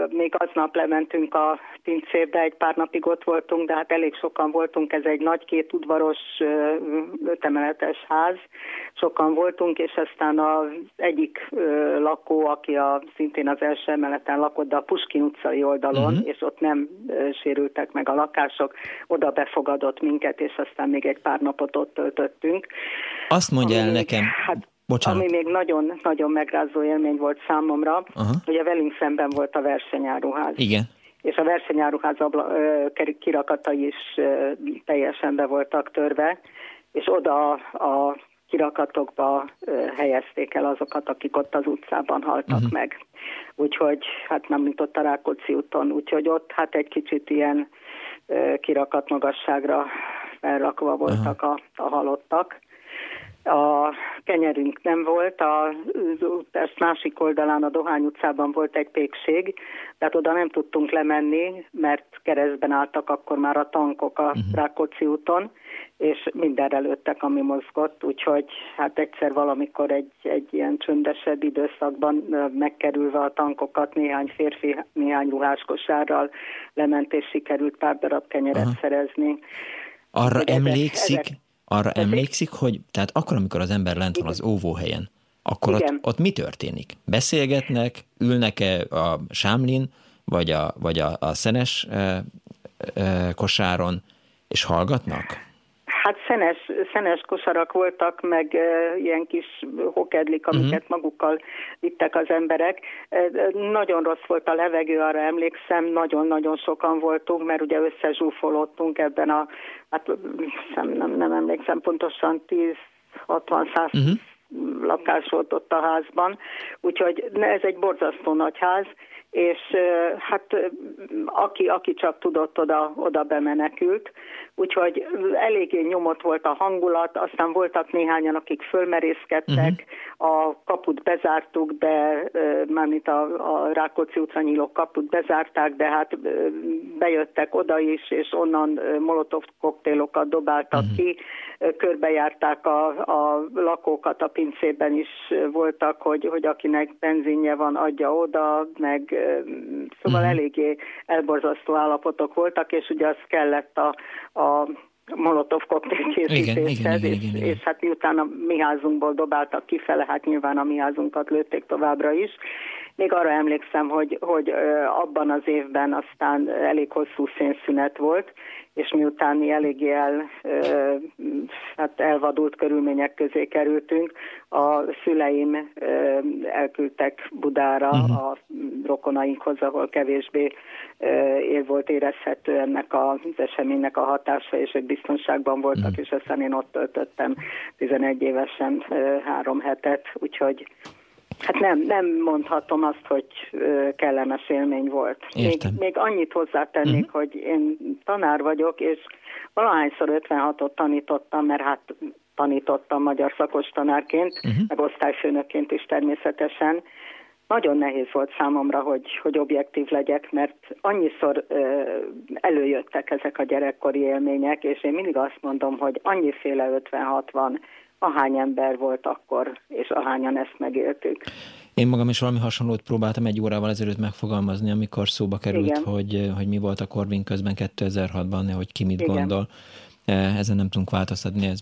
még aznap lementünk a pincébe, egy pár napig ott voltunk, de hát elég sokan voltunk, ez egy nagy két udvaros ötemeletes ház, sokan voltunk, és aztán az egyik lakó, aki a, szintén az első emeleten lakott, de a Puskin utcai oldalon, uh-huh. és ott nem sérültek meg a lakások, oda befogadott minket, és aztán még egy pár napot ott töltöttünk. Azt mondja el nekem, hát, Bocsánat. Ami még nagyon-nagyon megrázó élmény volt számomra, uh-huh. ugye velünk szemben volt a versenyáruház. Igen. És a versenyáruház abla, kirakatai is teljesen be voltak törve, és oda a kirakatokba helyezték el azokat, akik ott az utcában haltak uh-huh. meg. Úgyhogy, hát nem mint ott a Rákóczi úton, úgyhogy ott hát egy kicsit ilyen kirakat magasságra felrakva voltak uh-huh. a, a halottak a kenyerünk nem volt, a ez másik oldalán a Dohány utcában volt egy pékség, tehát oda nem tudtunk lemenni, mert keresztben álltak akkor már a tankok a uh-huh. Rákóczi úton, és mindenre lőttek, ami mozgott, úgyhogy hát egyszer valamikor egy, egy ilyen csöndesebb időszakban megkerülve a tankokat néhány férfi, néhány ruháskosárral lement, és sikerült pár darab kenyeret uh-huh. szerezni. Arra ezek, emlékszik, ezek, arra Ezek? emlékszik, hogy tehát akkor, amikor az ember lent van az óvóhelyen, akkor ott, ott mi történik? Beszélgetnek, ülnek-e a sámlin, vagy a, vagy a, a szenes e, e, kosáron, és hallgatnak? Hát szenes, szenes kosarak voltak, meg ilyen kis hokedlik, amiket uh-huh. magukkal vittek az emberek. Nagyon rossz volt a levegő, arra emlékszem, nagyon-nagyon sokan voltunk, mert ugye összezsúfolódtunk ebben a, hát nem, nem, nem emlékszem pontosan, 10-60-100 uh-huh. lakás volt ott a házban, úgyhogy ez egy borzasztó nagy ház, és hát aki, aki csak tudott, oda, oda bemenekült. Úgyhogy eléggé nyomott volt a hangulat, aztán voltak néhányan, akik fölmerészkedtek, uh-huh. a kaput bezártuk, de mármint a, a Rákóczi útra nyíló kaput bezárták, de hát bejöttek oda is, és onnan molotov koktélokat dobáltak uh-huh. ki, körbejárták a, a lakókat, a pincében is voltak, hogy, hogy akinek benzinje van, adja oda, meg szóval uh-huh. eléggé elborzasztó állapotok voltak, és ugye az kellett a, a molotov koktél készítéshez, és, és hát miután a mi házunkból dobáltak kifele, hát nyilván a mi házunkat lőtték továbbra is. Még arra emlékszem, hogy, hogy abban az évben aztán elég hosszú szénszünet volt, és miután mi eléggé el, hát elvadult körülmények közé kerültünk, a szüleim elküldtek Budára uh-huh. a rokonainkhoz, ahol kevésbé ér volt érezhető ennek az eseménynek a hatása, és egy biztonságban voltak, uh-huh. és aztán én ott töltöttem 11 évesen három hetet, úgyhogy Hát nem, nem mondhatom azt, hogy kellemes élmény volt. Még, még annyit hozzátennék, uh-huh. hogy én tanár vagyok, és valahányszor 56-ot tanítottam, mert hát tanítottam magyar szakos tanárként, uh-huh. meg osztályfőnökként is természetesen. Nagyon nehéz volt számomra, hogy, hogy objektív legyek, mert annyiszor ö, előjöttek ezek a gyerekkori élmények, és én mindig azt mondom, hogy annyiféle 56 van, ahány ember volt akkor, és ahányan ezt megéltük. Én magam is valami hasonlót próbáltam egy órával ezelőtt megfogalmazni, amikor szóba került, hogy, hogy mi volt a Korvin közben 2006-ban, hogy ki mit Igen. gondol. E, ezen nem tudunk változtatni, ez,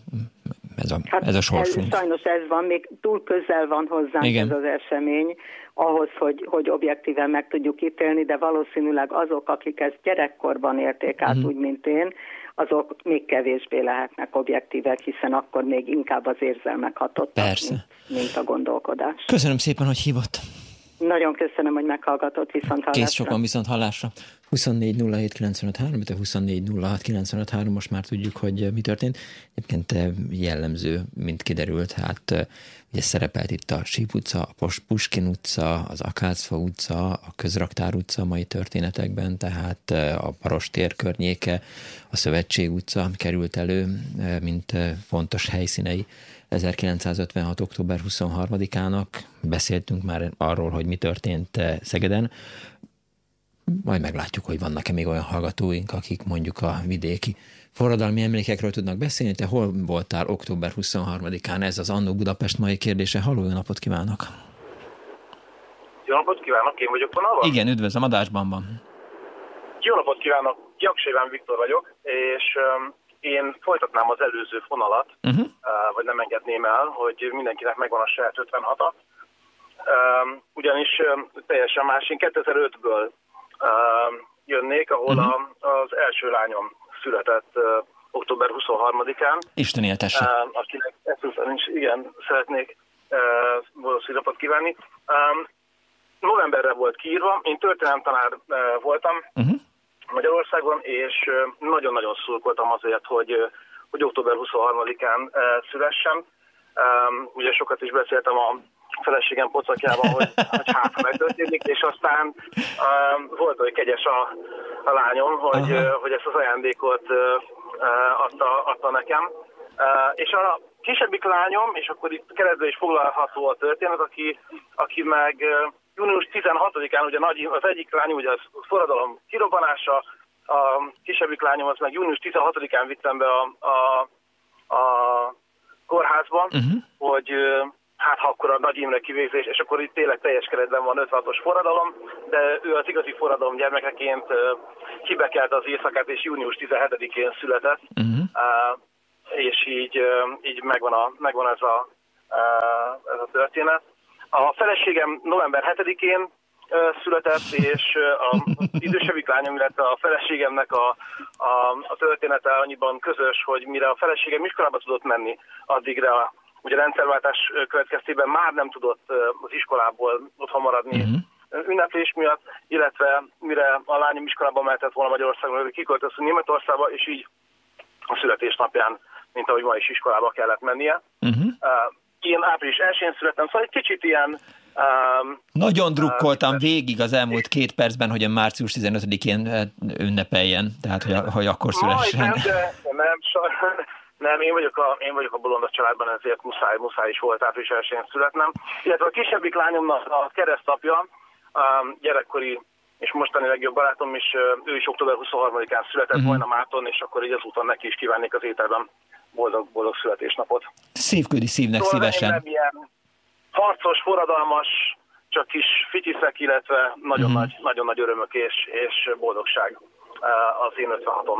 ez, a, hát ez a sorsunk. Ez, sajnos ez van, még túl közel van hozzánk Igen. ez az esemény, ahhoz, hogy, hogy objektíven meg tudjuk ítélni, de valószínűleg azok, akik ezt gyerekkorban érték át, uh-huh. úgy, mint én, azok még kevésbé lehetnek objektívek, hiszen akkor még inkább az érzelmek hatottak, Persze. Mint, mint a gondolkodás. Köszönöm szépen, hogy hívott. Nagyon köszönöm, hogy meghallgatott viszont hallásra. Kész sokan viszont hallásra. 24 07 24 06 most már tudjuk, hogy mi történt. Egyébként eh, jellemző, mint kiderült, hát ugye szerepelt itt a Síp utca, a Puskin utca, az Akácfa utca, a Közraktár utca mai történetekben, tehát eh, a Parostér környéke, a Szövetség utca került elő, eh, mint fontos helyszínei 1956. október 23-ának. Beszéltünk már arról, hogy mi történt Szegeden majd meglátjuk, hogy vannak-e még olyan hallgatóink, akik mondjuk a vidéki forradalmi emlékekről tudnak beszélni. Te hol voltál október 23-án? Ez az Annó Budapest mai kérdése. Halló, jó napot kívánok! Jó napot kívánok, én vagyok vonalban? Igen, üdvözlöm, adásban van. Jó napot kívánok, Jakséván Viktor vagyok, és um, én folytatnám az előző fonalat, uh, vagy nem engedném el, hogy mindenkinek megvan a saját 56-a. Um, ugyanis teljesen más. Én 2005-ből jönnék, ahol uh-huh. a, az első lányom született uh, október 23-án. Isten éltesse. Uh, akinek ezután is igen, szeretnék uh, valószínű napot kívánni. Novemberre volt kiírva, én történelemtanár uh, voltam uh-huh. Magyarországon, és nagyon-nagyon szurkoltam azért, hogy, hogy október 23-án uh, szülessem. Ugye sokat is beszéltem a feleségem pocakjában, hogy, hogy hát megtörténik, és aztán uh, volt hogy kegyes a, a lányom, hogy, uh, hogy ezt az ajándékot uh, adta, adta nekem. Uh, és a kisebbik lányom, és akkor itt keretben is foglalható a történet, aki, aki meg uh, június 16-án, ugye nagy, az egyik lányom, ugye az forradalom kirobbanása, a kisebbik lányom az meg június 16-án vittem be a, a, a kórházba, uh-huh. hogy hát ha akkor a Nagy Imre kivégzés, és akkor itt tényleg teljes keretben van 56-os forradalom, de ő az igazi forradalom gyermekeként kibekelt az éjszakát, és június 17-én született, uh, és így, uh, így megvan, a, megvan ez, a, uh, ez a történet. A feleségem november 7-én született, és az idősebbik lányom, illetve a feleségemnek a, a, a története annyiban közös, hogy mire a feleségem iskolába tudott menni, addigra Ugye rendszerváltás következtében már nem tudott az iskolából otthon maradni uh-huh. ünneplés miatt, illetve mire a lányom iskolába mehetett volna Magyarországon, hogy kiköltözött Németországba, és így a születésnapján, mint ahogy ma is iskolába kellett mennie. Uh-huh. Én április 1-én születtem, szóval egy kicsit ilyen Um, Nagyon drukkoltam uh, végig az elmúlt két percben, hogy a március 15-én ünnepeljen, tehát hogy, hogy akkor szülessen. Nem, de nem, <laughs> nem, én vagyok a, én vagyok a bolonda családban, ezért muszáj, muszáj is volt április 1 születnem. Illetve a kisebbik lányomnak a keresztapja, um, gyerekkori és mostani legjobb barátom is, ő is október 23-án született uh-huh. Vajna Máton, és akkor így ezúton neki is kívánnék az ételben boldog, boldog születésnapot. Szívködi szívnek szóval szívesen. Nem ilyen harcos, forradalmas, csak kis fitiszek, illetve nagyon, uh-huh. nagy, nagyon nagy örömök és, és boldogság az én 56-om.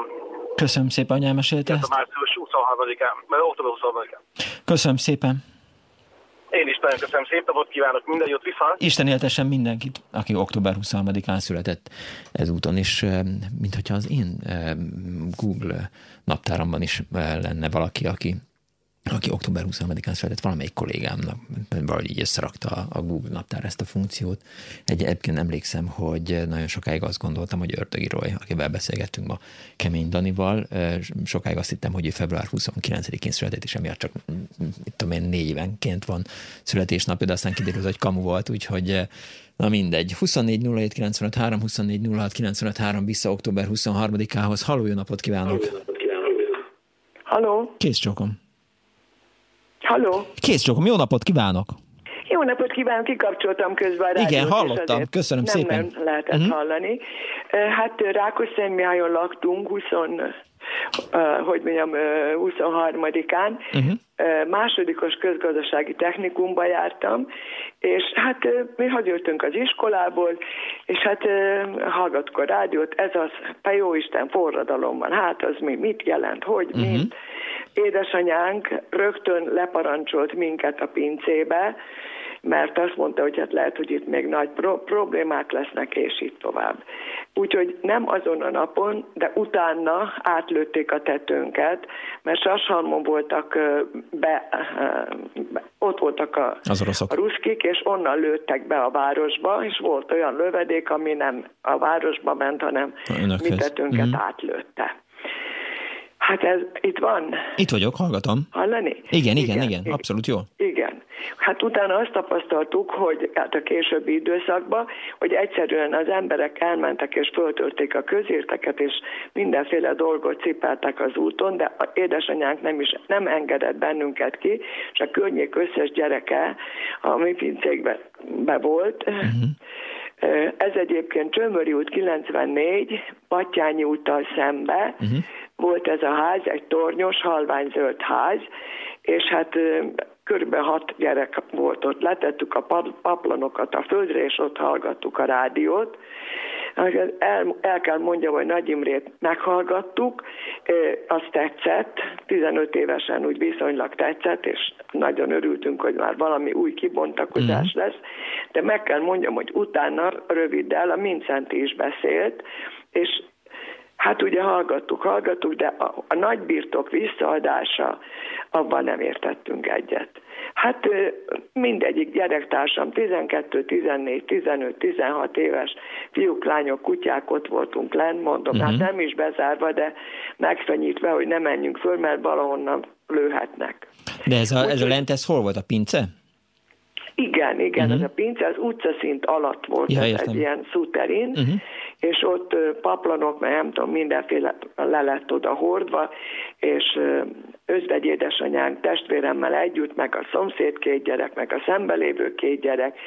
Köszönöm szépen, hogy elmesélte ezt. Március 23-án, október 23-án. Köszönöm szépen. Én is nagyon köszönöm, szép napot kívánok, minden jót vissza. Isten éltessen mindenkit, aki október 23-án született ezúton is, mint hogyha az én Google naptáramban is lenne valaki, aki aki október 20-án született valamelyik kollégámnak, valahogy így összerakta a Google naptár ezt a funkciót. Egy, egyébként emlékszem, hogy nagyon sokáig azt gondoltam, hogy Ördögi Roy, akivel beszélgettünk ma Kemény Danival, sokáig azt hittem, hogy ő február 29-én született, és emiatt csak, mit tudom én, négy évenként van születésnapja, de aztán kiderült, hogy kamu volt, úgyhogy Na mindegy. 24 07 95 3, 24 06 95 3 vissza október 23-ához. Halló, jó napot kívánok! Halló! Kész csokom! Halló? Kész csokom, jó napot kívánok! Jó napot kívánok, kikapcsoltam közben a rádiót. Igen, hallottam, köszönöm nem szépen. Nem lehetett uh-huh. hallani. Hát Rákoszentmihályon laktunk, 20, hogy mondjam, 23-án. Uh-huh. Másodikos közgazdasági technikumba jártam, és hát mi hagyjöttünk az iskolából, és hát hallgattuk a rádiót, ez az, jó Isten, forradalom van, hát az mi, mit jelent, hogy, uh-huh. mint. Édesanyánk rögtön leparancsolt minket a pincébe, mert azt mondta, hogy hát lehet, hogy itt még nagy pro- problémák lesznek, és így tovább. Úgyhogy nem azon a napon, de utána átlőtték a tetőnket, mert Sashalmon voltak be, be ott voltak a, Az a ruszkik, és onnan lőttek be a városba, és volt olyan lövedék, ami nem a városba ment, hanem mi tetőnket mm. átlőtte. Hát ez itt van. Itt vagyok, hallgatom. Hallani? Igen, igen, igen, igen, abszolút jó. Igen. Hát utána azt tapasztaltuk, hogy hát a későbbi időszakban, hogy egyszerűen az emberek elmentek és föltörték a közérteket, és mindenféle dolgot cipeltek az úton, de a édesanyánk nem is nem engedett bennünket ki, és a környék összes gyereke a mi pincékben be volt. Uh-huh. Ez egyébként Csömöri út 94, Pattyányi úttal szembe, uh-huh volt ez a ház, egy tornyos, halványzöld ház, és hát körülbelül hat gyerek volt ott, letettük a paplanokat a földre, és ott hallgattuk a rádiót. El, el kell mondjam, hogy Nagy Imrét meghallgattuk, azt tetszett, 15 évesen úgy viszonylag tetszett, és nagyon örültünk, hogy már valami új kibontakozás mm. lesz, de meg kell mondjam, hogy utána röviddel a Mincenti is beszélt, és Hát ugye hallgattuk, hallgattuk, de a, a nagy birtok visszaadása, abban nem értettünk egyet. Hát mindegyik gyerektársam, 12, 14, 15, 16 éves fiúk, lányok, kutyák ott voltunk lent, mondom, uh-huh. hát mhm. nem is bezárva, de megfenyítve, hogy ne menjünk föl, mert valahonnan lőhetnek. De ez a, ez a lent, ez hol volt, a pince? Igen, igen, uh-huh. ez a pince az utcaszint alatt volt, ja, egy ilyen szuterin, uh-huh és ott paplanok, mert nem tudom, mindenféle le lett oda hordva, és özvegy édesanyánk testvéremmel együtt, meg a szomszéd két gyerek, meg a szembelévő két gyerek,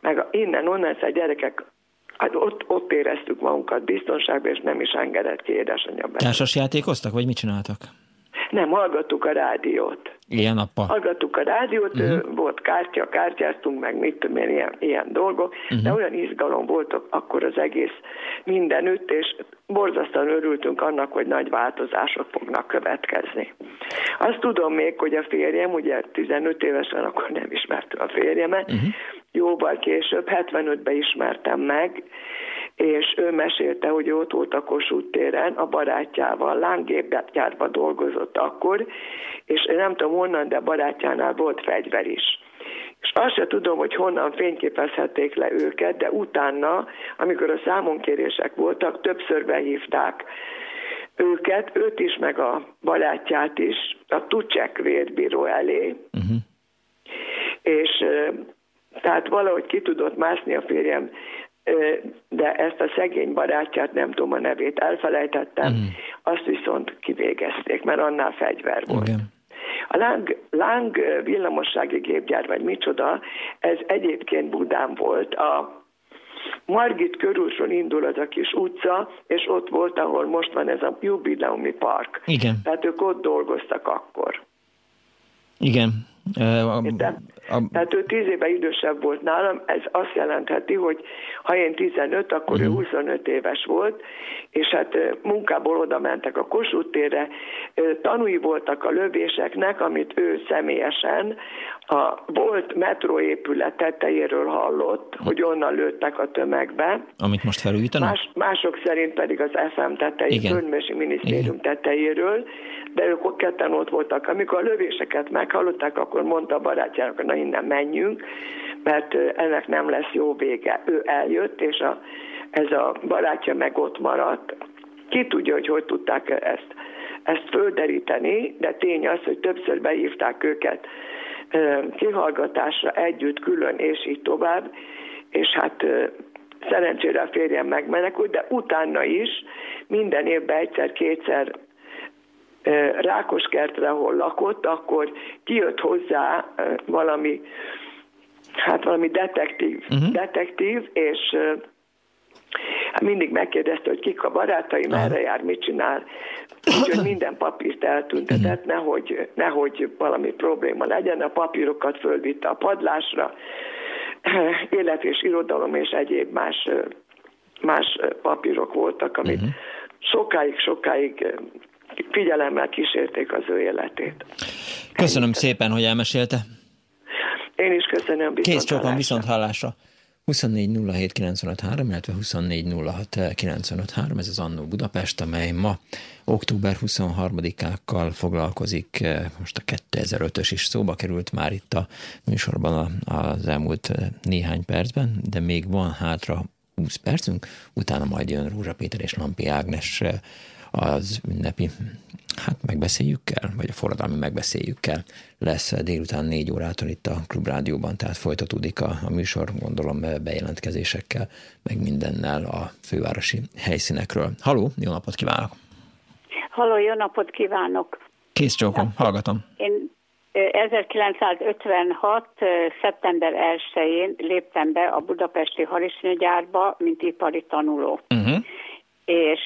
meg a innen-onnan a gyerekek Hát ott, ott éreztük magunkat biztonságban, és nem is engedett ki édesanyja be. Társas játékoztak, vagy mit csináltak? Nem, hallgattuk a rádiót. Ilyen nappal? Hallgattuk a rádiót, uh-huh. volt kártya, kártyáztunk meg, mit tudom én, ilyen, ilyen dolgok, uh-huh. de olyan izgalom volt akkor az egész mindenütt, és borzasztóan örültünk annak, hogy nagy változások fognak következni. Azt tudom még, hogy a férjem, ugye 15 évesen akkor nem ismerte a férjemet, uh-huh. jóval később, 75-ben ismertem meg, és ő mesélte, hogy ott volt a Kossuth téren a barátjával, lángépgyárban dolgozott akkor, és én nem tudom honnan, de barátjánál volt fegyver is. És azt se tudom, hogy honnan fényképezhették le őket, de utána, amikor a számonkérések voltak, többször behívták őket, őt is, meg a barátját is a Tucsek védbíró elé. Uh-huh. És Tehát valahogy ki tudott mászni a férjem, de ezt a szegény barátját, nem tudom a nevét, elfelejtettem, mm. azt viszont kivégezték, mert annál fegyver volt. Igen. A láng, láng villamossági gépgyár, vagy micsoda, ez egyébként Budán volt, a Margit körúton indul az a kis utca, és ott volt, ahol most van ez a jubileumi park. Igen. Tehát ők ott dolgoztak akkor. Igen. A, a... Tehát ő tíz éve idősebb volt nálam, ez azt jelentheti, hogy ha én 15, akkor uh-huh. ő 25 mhm. éves volt, és hát munkából oda mentek a Kossuth térre, tanúi voltak a lövéseknek, amit ő személyesen a volt metróépület tetejéről hallott, hogy onnan lőttek a tömegbe. Amit most felújítanak? Más, mások szerint pedig az FM tetejéről, Körnösi Minisztérium Igen. tetejéről, de ők ketten ott voltak. Amikor a lövéseket meghallották, akkor mondta a barátjának, hogy na innen menjünk, mert ennek nem lesz jó vége. Ő eljött, és a, ez a barátja meg ott maradt. Ki tudja, hogy hogy tudták ezt, ezt földeríteni, de tény az, hogy többször beívták őket kihallgatásra együtt, külön, és így tovább, és hát szerencsére a férjem megmenekült, de utána is minden évben egyszer-kétszer Rákoskertre, ahol lakott, akkor kijött hozzá valami, hát valami detektív, uh-huh. detektív, és Hát mindig megkérdezte, hogy kik a barátai, merre jár, mit csinál. Úgyhogy minden papírt eltüntetett, nehogy, nehogy valami probléma legyen. A papírokat fölvitte a padlásra, <clears throat> élet és irodalom és egyéb más, más papírok voltak, amit uh-huh. sokáig, sokáig figyelemmel kísérték az ő életét. Köszönöm Ennyi. szépen, hogy elmesélte. Én is köszönöm. Kész csókon, viszont hallásra. 24 illetve 24 ez az Annó Budapest, amely ma október 23-ákkal foglalkozik, eh, most a 2005-ös is szóba került már itt a műsorban az elmúlt eh, néhány percben, de még van hátra 20 percünk, utána majd jön Rózsa Péter és Lampi Ágnes eh, az ünnepi, hát megbeszéljük kell, vagy a forradalmi megbeszéljük kell, lesz délután négy órától itt a Klubrádióban, tehát folytatódik a, a műsor, gondolom bejelentkezésekkel, meg mindennel a fővárosi helyszínekről. Haló, jó napot kívánok! Haló, jó napot kívánok! Kész csókom, hallgatom. Én 1956. szeptember 1-én léptem be a budapesti harisnyagyárba, mint ipari tanuló. Uh-huh és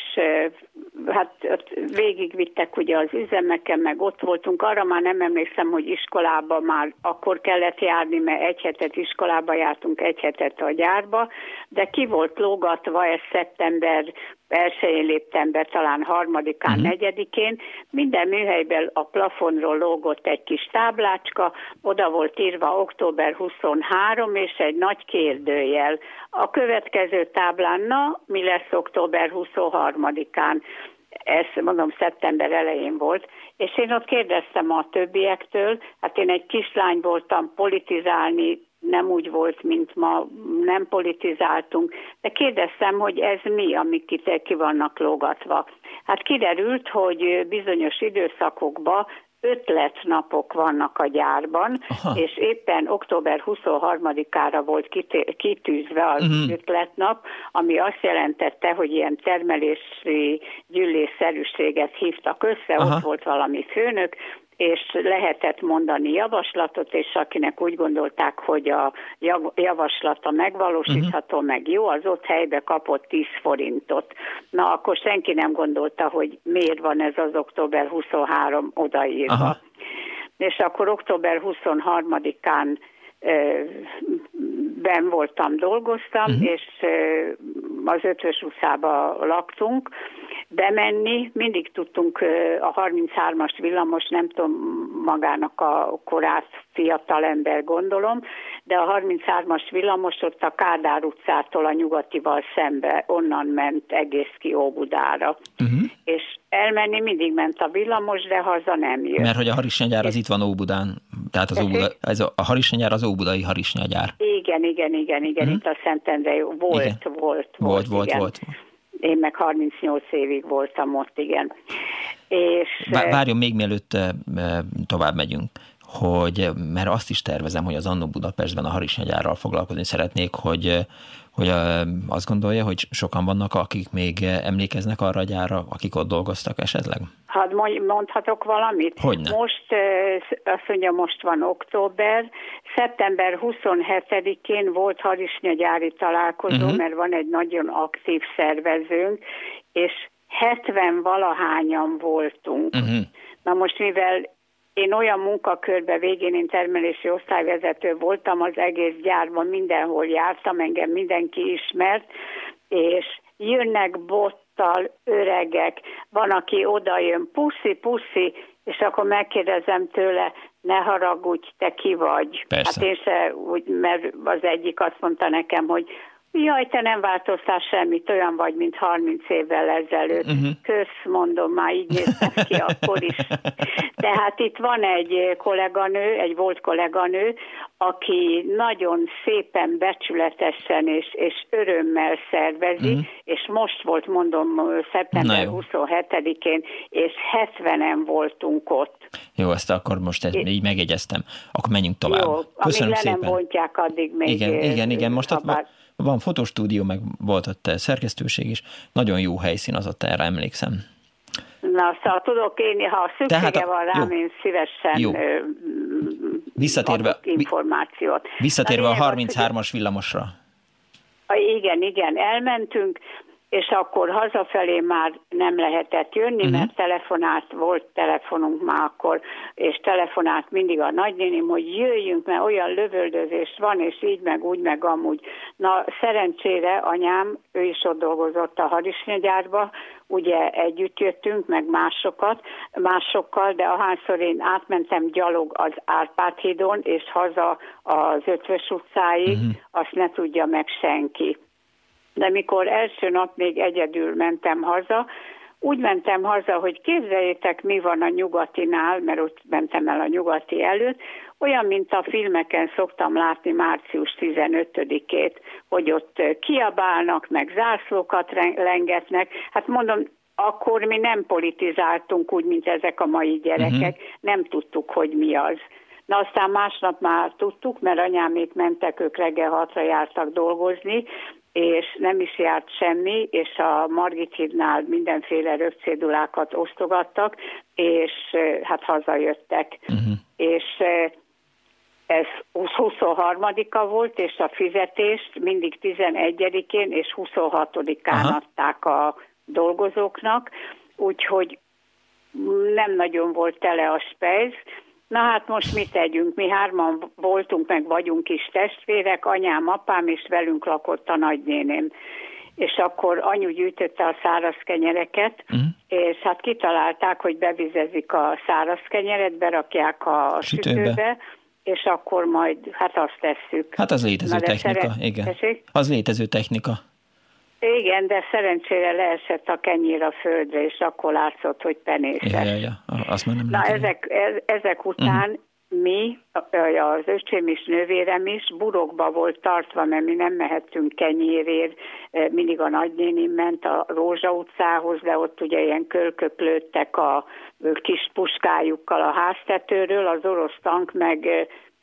hát ott végigvittek ugye az üzemeken, meg ott voltunk. Arra már nem emlékszem, hogy iskolába már akkor kellett járni, mert egy hetet iskolába jártunk, egy hetet a gyárba, de ki volt lógatva, ez szeptember elsőjén léptem be, talán harmadikán, uh-huh. negyedikén. Minden műhelyben a plafonról lógott egy kis táblácska, oda volt írva október 23, és egy nagy kérdőjel. A következő táblán, na, mi lesz október 23-án? ez mondom szeptember elején volt, és én ott kérdeztem a többiektől, hát én egy kislány voltam, politizálni nem úgy volt, mint ma, nem politizáltunk, de kérdeztem, hogy ez mi, amik itt ki vannak lógatva. Hát kiderült, hogy bizonyos időszakokban ötletnapok vannak a gyárban, Aha. és éppen október 23-ára volt kitűzve az uh-huh. ötletnap, ami azt jelentette, hogy ilyen termelési gyűlésszerűséget hívtak össze, Aha. ott volt valami főnök, és lehetett mondani javaslatot, és akinek úgy gondolták, hogy a javaslata megvalósítható, uh-huh. meg jó, az ott helybe kapott 10 forintot. Na, akkor senki nem gondolta, hogy miért van ez az október 23 odaírva. Aha. És akkor október 23-án ben voltam, dolgoztam, uh-huh. és az ötös utcába laktunk, bemenni, mindig tudtunk a 33-as villamos, nem tudom magának a korát fiatal ember gondolom, de a 33-as villamos ott a Kádár utcától a nyugatival szembe, onnan ment egész ki Óbudára. Uh-huh. És elmenni mindig ment a villamos, de haza nem jött. Mert hogy a harisnyanyár az itt van Óbudán, tehát az Óbuda, ez a, a harisnyanyár az óbudai harisnyanyár. Igen, igen, igen, igen, uh-huh. itt a Szentendre volt, volt, volt, volt, volt, igen. volt. Én meg 38 évig voltam ott, igen. És, Várjon még mielőtt tovább megyünk hogy, mert azt is tervezem, hogy az Annó Budapestben a harisnyagyárral foglalkozni szeretnék, hogy, hogy azt gondolja, hogy sokan vannak, akik még emlékeznek arra a gyárra, akik ott dolgoztak esetleg? Hát mondhatok valamit? Hogyne. Most, azt mondja, most van október, szeptember 27-én volt harisnyagyári találkozó, uh-huh. mert van egy nagyon aktív szervezőnk, és 70 valahányan voltunk. Uh-huh. Na most, mivel én olyan munkakörbe végén én termelési osztályvezető voltam, az egész gyárban mindenhol jártam, engem mindenki ismert, és jönnek bottal öregek, van, aki oda jön, puszi, puszi, és akkor megkérdezem tőle, ne haragudj, te ki vagy. Persze. Hát én se, úgy, mert az egyik azt mondta nekem, hogy Jaj, te nem változtál semmit, olyan vagy, mint 30 évvel ezelőtt. Uh-huh. Kösz, mondom, már így néztem ki akkor is. Tehát itt van egy kolléganő, egy volt kolléganő, aki nagyon szépen, becsületesen és, és örömmel szervezi, uh-huh. és most volt, mondom, szeptember 27-én, és 70-en voltunk ott. Jó, ezt akkor most ezt így megjegyeztem. Akkor menjünk tovább. Jó, Köszönöm amíg le szépen. nem bontják, addig még... Igen, igen, igen. Most ott van fotostúdió, meg volt ott szerkesztőség is. Nagyon jó helyszín az ott, erre emlékszem. Na, szóval tudok én, ha szüksége Tehát, van rám, jó. én szívesen jó. visszatérve, információt. Visszatérve Na, a 33-as villamosra. Igen, igen, elmentünk, és akkor hazafelé már nem lehetett jönni, uh-huh. mert telefonált, volt telefonunk már akkor, és telefonált mindig a nagynénim, hogy jöjjünk, mert olyan lövöldözés van, és így meg úgy meg amúgy. Na, szerencsére anyám, ő is ott dolgozott a harisnyagyárba, ugye együtt jöttünk, meg másokat, másokkal, de ahányszor én átmentem gyalog az Árpád hídon, és haza az Ötvös utcáig, uh-huh. azt ne tudja meg senki de mikor első nap még egyedül mentem haza, úgy mentem haza, hogy képzeljétek, mi van a nyugatinál, mert ott mentem el a nyugati előtt, olyan, mint a filmeken szoktam látni március 15-ét, hogy ott kiabálnak, meg zászlókat lengetnek. Hát mondom, akkor mi nem politizáltunk úgy, mint ezek a mai gyerekek, uh-huh. nem tudtuk, hogy mi az. Na aztán másnap már tudtuk, mert anyámék mentek, ők reggel hatra jártak dolgozni, és nem is járt semmi, és a Margit hídnál mindenféle rögcédulákat osztogattak, és hát hazajöttek. Uh-huh. És ez 23-a volt, és a fizetést mindig 11-én és 26-án adták a dolgozóknak, úgyhogy nem nagyon volt tele a spejz, Na hát most mit tegyünk? Mi hárman voltunk, meg vagyunk is testvérek, anyám, apám, és velünk lakott a nagynéném. És akkor anyu gyűjtötte a száraz kenyereket, uh-huh. és hát kitalálták, hogy bevizezik a száraz kenyeret, berakják a sütőbe, sütőbe és akkor majd hát azt tesszük. Hát az létező Na, technika, szeren... igen. Tessék? Az létező technika. Igen, de szerencsére leesett a kenyér a földre, és akkor látszott, hogy penészes. Ja, ja, ja. Azt már nem Na, ezek, ezek után uh-huh. mi, az öcsém is, nővérem is burokba volt tartva, mert mi nem mehettünk kenyérért, mindig a nagynéni ment a Rózsa utcához, de ott ugye ilyen kölkök lőttek a kis puskájukkal a háztetőről, az orosz tank meg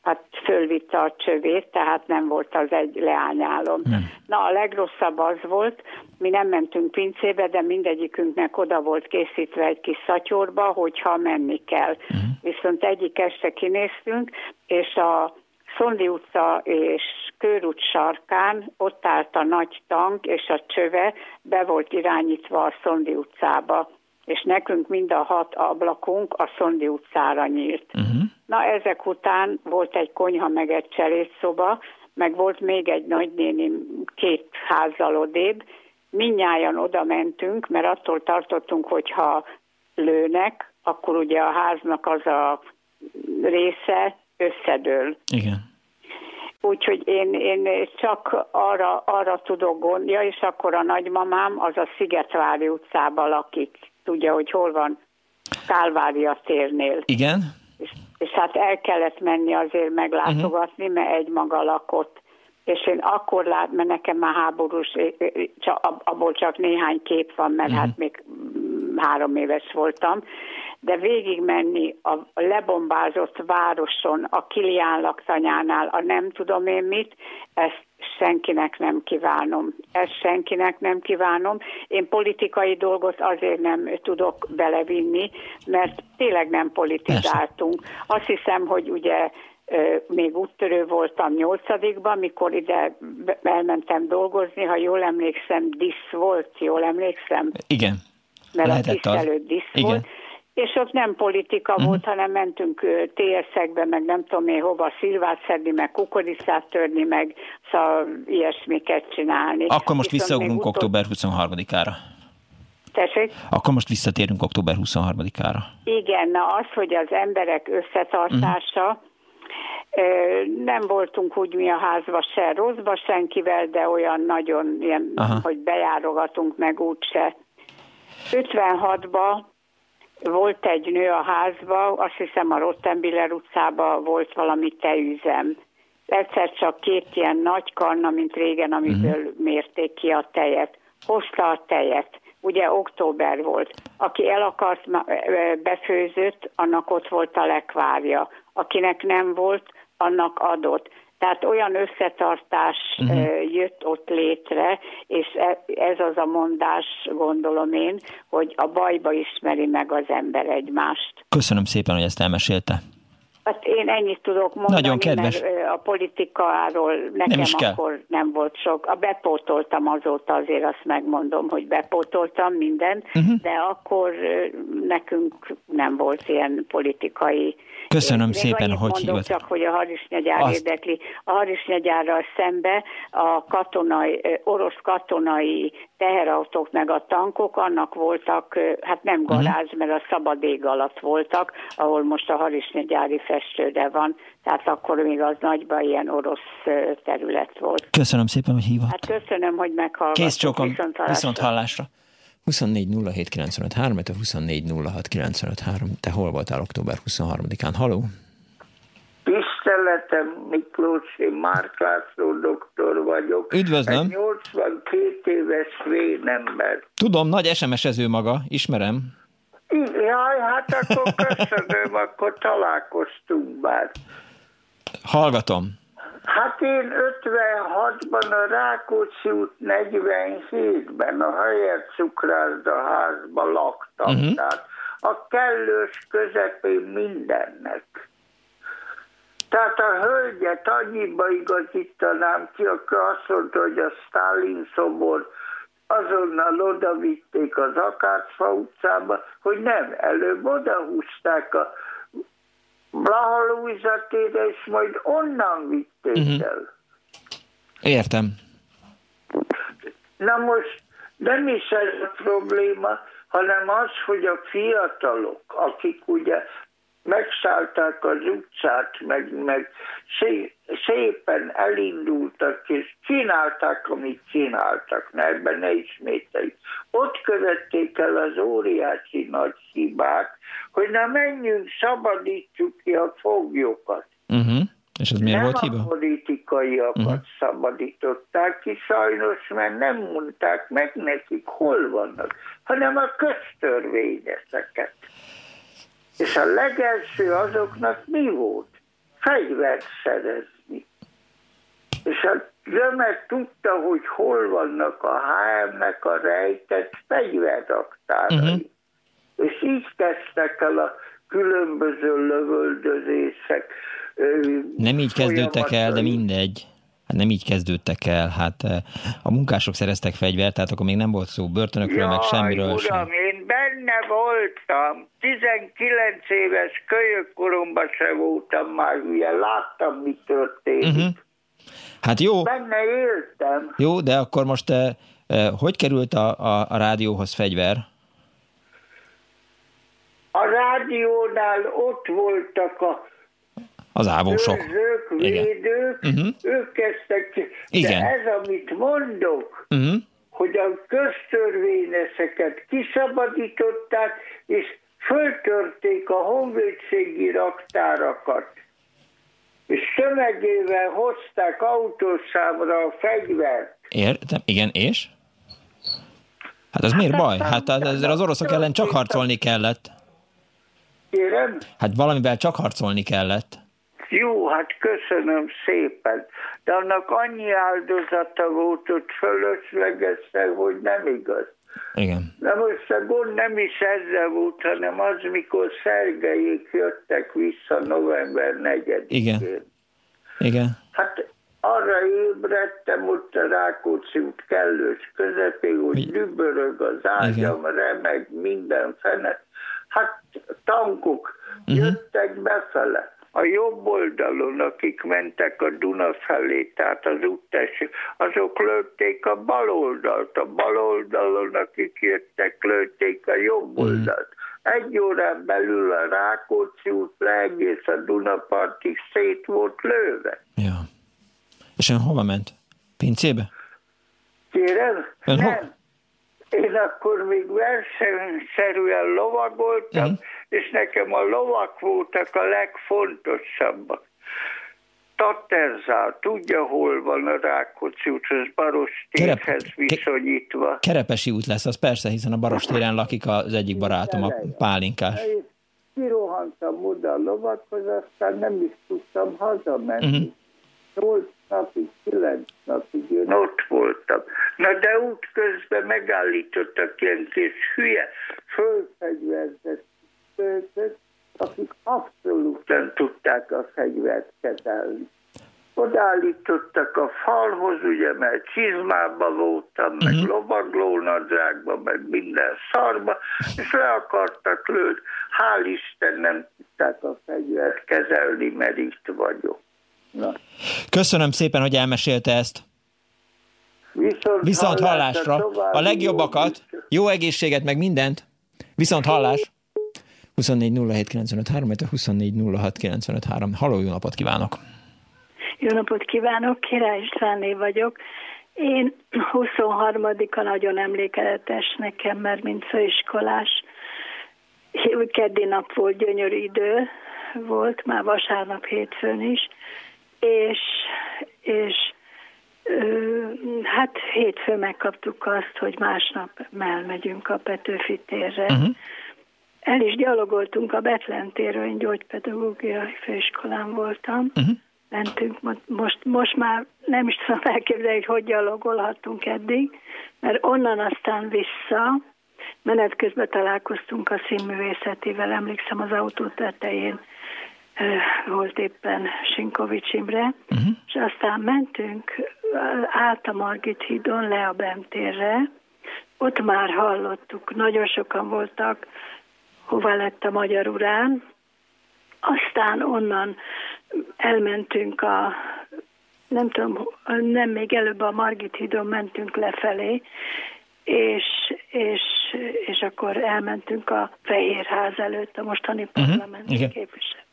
hát fölvitte a csövét, tehát nem volt az egy leányálom. Nem. Na a legrosszabb az volt, mi nem mentünk pincébe, de mindegyikünknek oda volt készítve egy kis szatyorba, hogyha menni kell. Uh-huh. Viszont egyik este kinéztünk, és a Szondi utca és Körút sarkán ott állt a nagy tank, és a csöve be volt irányítva a Szondi utcába és nekünk mind a hat ablakunk a Szondi utcára nyílt. Uh-huh. Na ezek után volt egy konyha, meg egy cselédszoba, meg volt még egy nagynéni két házzal odébb. Mindnyájan oda mentünk, mert attól tartottunk, hogy ha lőnek, akkor ugye a háznak az a része összedől. Igen. Úgyhogy én, én csak arra, arra tudok gondolni, ja, és akkor a nagymamám az a Szigetvári utcában lakik. Tudja, hogy hol van Kálvária térnél. Igen. És, és hát el kellett menni azért meglátogatni, uh-huh. mert egy maga lakott. És én akkor lát, mert nekem már háborús, csak, abból csak néhány kép van, mert uh-huh. hát még három éves voltam, de végigmenni a lebombázott városon, a Kilián laktanyánál, a nem tudom én mit, ezt senkinek nem kívánom. Ezt senkinek nem kívánom. Én politikai dolgot azért nem tudok belevinni, mert tényleg nem politizáltunk. Azt hiszem, hogy ugye még úttörő voltam nyolcadikban, mikor ide elmentem dolgozni, ha jól emlékszem, disz volt, jól emlékszem? Igen. Mert Lehetett a tiszt előtt disz Igen. És ott nem politika uh-huh. volt, hanem mentünk TS-ekbe, meg nem tudom én hova, szilvát szedni, meg kukoricát törni, meg szóval ilyesmiket csinálni. Akkor most visszaugrunk utol... október 23-ára. Tessék? Akkor most visszatérünk október 23-ára. Igen, na az, hogy az emberek összetartása, uh-huh nem voltunk úgy mi a házba se rosszba senkivel, de olyan nagyon ilyen, Aha. hogy bejárogatunk meg úgyse. 56-ba volt egy nő a házba, azt hiszem a Rottenbiller utcában volt valami teüzem. Egyszer csak két ilyen nagy kanna, mint régen, amiből uh-huh. mérték ki a tejet. Hozta a tejet. Ugye október volt. Aki el akart, befőzött, annak ott volt a lekvárja. Akinek nem volt, annak adott. Tehát olyan összetartás uh-huh. jött ott létre, és e, ez az a mondás, gondolom én, hogy a bajba ismeri meg az ember egymást. Köszönöm szépen, hogy ezt elmesélte. Hát én ennyit tudok mondani, Nagyon kedves. mert a politikáról nekem nem is akkor nem volt sok. A bepótoltam azóta, azért azt megmondom, hogy bepótoltam mindent, uh-huh. de akkor nekünk nem volt ilyen politikai Köszönöm Én szépen, hogy mondok hívott. csak, hogy a harisnyagyár Azt... érdekli. A harisnyagyárral szembe a katonai, orosz katonai teherautók meg a tankok, annak voltak, hát nem mhm. garázs, uh-huh. mert a szabad ég alatt voltak, ahol most a harisnyagyári festőde van, tehát akkor még az nagyban ilyen orosz terület volt. Köszönöm szépen, hogy hívott. Hát köszönöm, hogy meghallgatott. Kész csókom, viszont hallásra. Viszont hallásra. 24 07 953, 24 06 953. Te hol voltál október 23-án? Haló? Tiszteletem, Miklós, én Márk László doktor vagyok. Üdvözlöm. Egy 82 éves vénember. Tudom, nagy SMS-ező maga, ismerem. Jaj, hát akkor <laughs> köszönöm, akkor találkoztunk már. Hallgatom. Hát én 56-ban a Rákóczi út 47-ben a Hajer házban laktam, uh-huh. tehát a kellős közepén mindennek. Tehát a hölgyet annyiba igazítanám ki, akkor azt mondta, hogy a Stalin szobor azonnal oda vitték az Akácfa utcába, hogy nem, előbb odahúzták a Blaha és majd onnan vitték uh-huh. el. Értem. Na most nem is ez a probléma, hanem az, hogy a fiatalok, akik ugye megszállták az utcát, meg, meg szépen elindultak, és csinálták, amit csináltak, ne ebben ne ismételjük. Ott követték el az óriási nagy hibák, hogy na menjünk, szabadítsuk ki a foglyokat. Uh-huh. És ez miért nem volt hiba? a politikaiakat uh-huh. szabadították ki sajnos, mert nem mondták meg nekik, hol vannak, hanem a köztörvényeseket. És a legelső azoknak mi volt? Fegyvert szerezni. És a Zömek tudta, hogy hol vannak a HM-nek a rejtett fegyverraktárai. Uh-huh. És így kezdtek el a különböző lövöldözések. Nem így kezdődtek el, de mindegy. Hát nem így kezdődtek el, hát a munkások szereztek fegyvert, tehát akkor még nem volt szó börtönökről, Jaj, meg semmiről uram, sem. Voltam, 19 éves kölyök koromban se voltam már, ugye láttam, mi történik. Uh-huh. Hát jó. Benne éltem. Jó, de akkor most eh, hogy került a, a, a rádióhoz fegyver? A rádiónál ott voltak a az ávósok. Őzők, védők, uh-huh. ők kezdtek. Igen. De ez, amit mondok, uh-huh. Hogy a köztörvényeseket kiszabadították, és föltörték a honvédségi raktárakat. És tömegével hozták autószámra a fegyvert. Értem, igen, és? Hát ez miért baj? Hát ezzel az oroszok ellen csak harcolni kellett. Kérem? Hát valamivel csak harcolni kellett. Jó, hát köszönöm szépen. De annak annyi áldozata volt ott fölöslegesen, hogy nem igaz. Igen. Na most a gond nem is ezzel volt, hanem az, mikor Szergejék jöttek vissza november 4-én. Igen. Igen. Hát arra ébredtem ott a Rákóczi út kellős közepén, hogy dübörög az ágyam, remeg minden fenet. Hát tankok uh-huh. jöttek befele a jobb oldalon, akik mentek a Duna felé, tehát az útteső, azok lőtték a bal oldalt, a bal oldalon, akik jöttek, lőtték a jobb mhm. oldalt. Egy órán belül a Rákóczi út le egész a Dunapartig szét volt lőve. Ja. És ön hova ment? Pincébe? Kérem? Ön Nem. Ho- én akkor még versenyszerűen lovagoltam, uh-huh. És nekem a lovak voltak a legfontosabbak. Taterzál, tudja, hol van a Rákóczi út, az Barostérhez viszonyítva. Kerepesi út lesz, az persze, hiszen a Barostéren lakik az egyik barátom, a Pálinkás. Kirohantam oda a lovakhoz, aztán nem is tudtam hazamenni. Uh-huh. 8 napig, 9 napig én ott voltam. Na de útközben megállítottak ilyen kis hülye, fölfegyverzett töltött, akik abszolút nem tudták a fegyvert kezelni. Odállítottak a falhoz, ugye, mert csizmában voltam, meg uh-huh. lovaglónadrágban, meg minden szarba, és le akartak lőni. Hál' Isten nem tudták a fegyvert kezelni, mert itt vagyok. Na. Köszönöm szépen, hogy elmesélte ezt. Viszont, Viszont hallásra. A legjobbakat, jó egészséget, meg mindent. Viszont hallás. 24 07 24 Halló, jó napot kívánok! Jó napot kívánok, Király Istváné vagyok. Én 23-a nagyon emlékezetes nekem, mert mint főiskolás. Keddi nap volt, gyönyörű idő volt, már vasárnap hétfőn is, és, és hát hétfő megkaptuk azt, hogy másnap elmegyünk a Petőfi térre. Uh-huh. El is gyalogoltunk a Betlen térről, én gyógypedagógiai főiskolán voltam. Uh-huh. Mentünk, most, most már nem is tudom elképzelni, hogy hogy gyalogolhattunk eddig, mert onnan aztán vissza, menet közben találkoztunk a színművészetivel, emlékszem az autó tetején volt éppen Sinkovics Imre, uh-huh. és aztán mentünk át a Margit hídon le a Bemtérre, ott már hallottuk, nagyon sokan voltak, hova lett a Magyar Urán, aztán onnan elmentünk a, nem tudom, nem még előbb a Margit hídon mentünk lefelé, és, és, és akkor elmentünk a Fehérház előtt, a mostani uh-huh. parlamenti képviselő.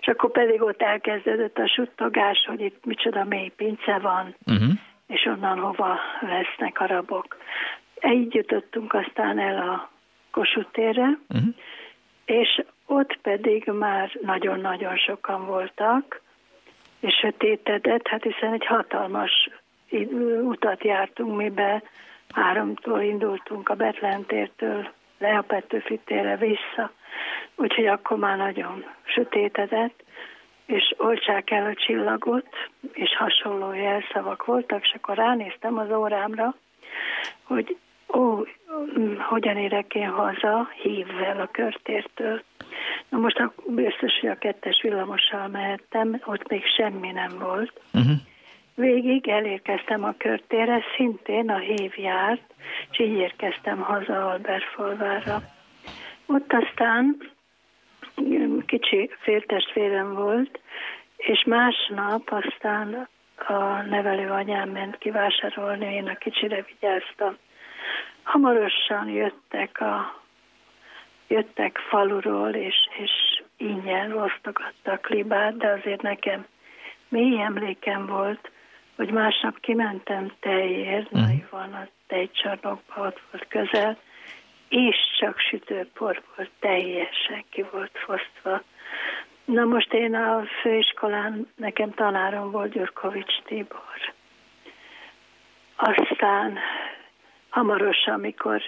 És akkor pedig ott elkezdődött a suttogás, hogy itt micsoda mély pince van, uh-huh. és onnan hova lesznek arabok. Így jutottunk aztán el a Kossuth térre, uh-huh. És ott pedig már nagyon-nagyon sokan voltak, és sötétedett, hát hiszen egy hatalmas utat jártunk mi be, háromtól indultunk a Betlentértől le a Petőfi térre vissza, úgyhogy akkor már nagyon sötétedett, és oltsák el a csillagot, és hasonló jelszavak voltak, és akkor ránéztem az órámra, hogy ó, hogyan érek én haza hívvel a körtértől. Na most biztos, hogy a kettes villamossal mehettem, ott még semmi nem volt. Uh-huh. Végig elérkeztem a körtérre, szintén a hív járt, és így érkeztem haza Albertfalvára. Ott aztán kicsi féltestvérem volt, és másnap aztán a nevelő anyám ment kivásárolni, én a kicsire vigyáztam. Hamarosan jöttek a jöttek faluról, és, és ingyen osztogattak libát, de azért nekem mély emlékem volt, hogy másnap kimentem tejért, mm. van a tejcsarnokba, ott volt közel, és csak sütőpor volt, teljesen ki volt fosztva. Na most én a főiskolán, nekem tanárom volt Gyurkovics Tibor. Aztán hamarosan, amikor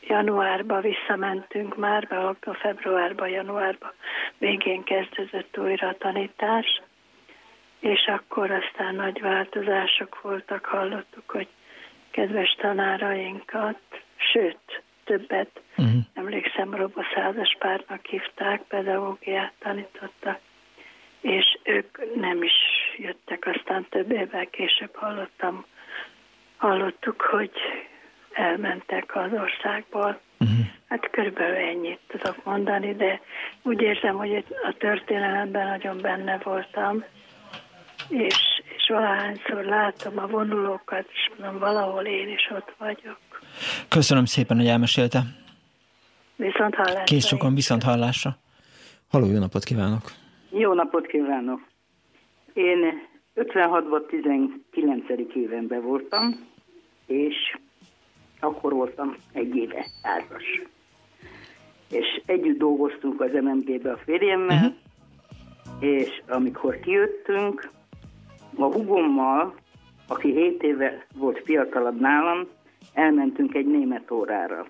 januárba visszamentünk már, be a februárba, januárba végén kezdődött újra a tanítás, és akkor aztán nagy változások voltak, hallottuk, hogy kedves tanárainkat, sőt, többet, uh-huh. emlékszem, Roboszázas párnak hívták, pedagógiát tanítottak, és ők nem is jöttek, aztán több évvel később hallottam, hallottuk, hogy elmentek az országból. Uh-huh. Hát körülbelül ennyit tudok mondani, de úgy érzem, hogy a történelemben nagyon benne voltam, és, és valahányszor látom a vonulókat, és mondom, valahol én is ott vagyok. Köszönöm szépen, hogy elmesélte. Viszont hallásra. Kész sokan viszont hallásra. Haló, jó napot kívánok! Jó napot kívánok! Én 56-ban 19. évenben voltam, és akkor voltam egy éve házas. És együtt dolgoztunk az MMG-be a férjemmel, uh-huh. és amikor kijöttünk, a hugommal, aki 7 éve volt fiatalabb nálam, elmentünk egy német órára.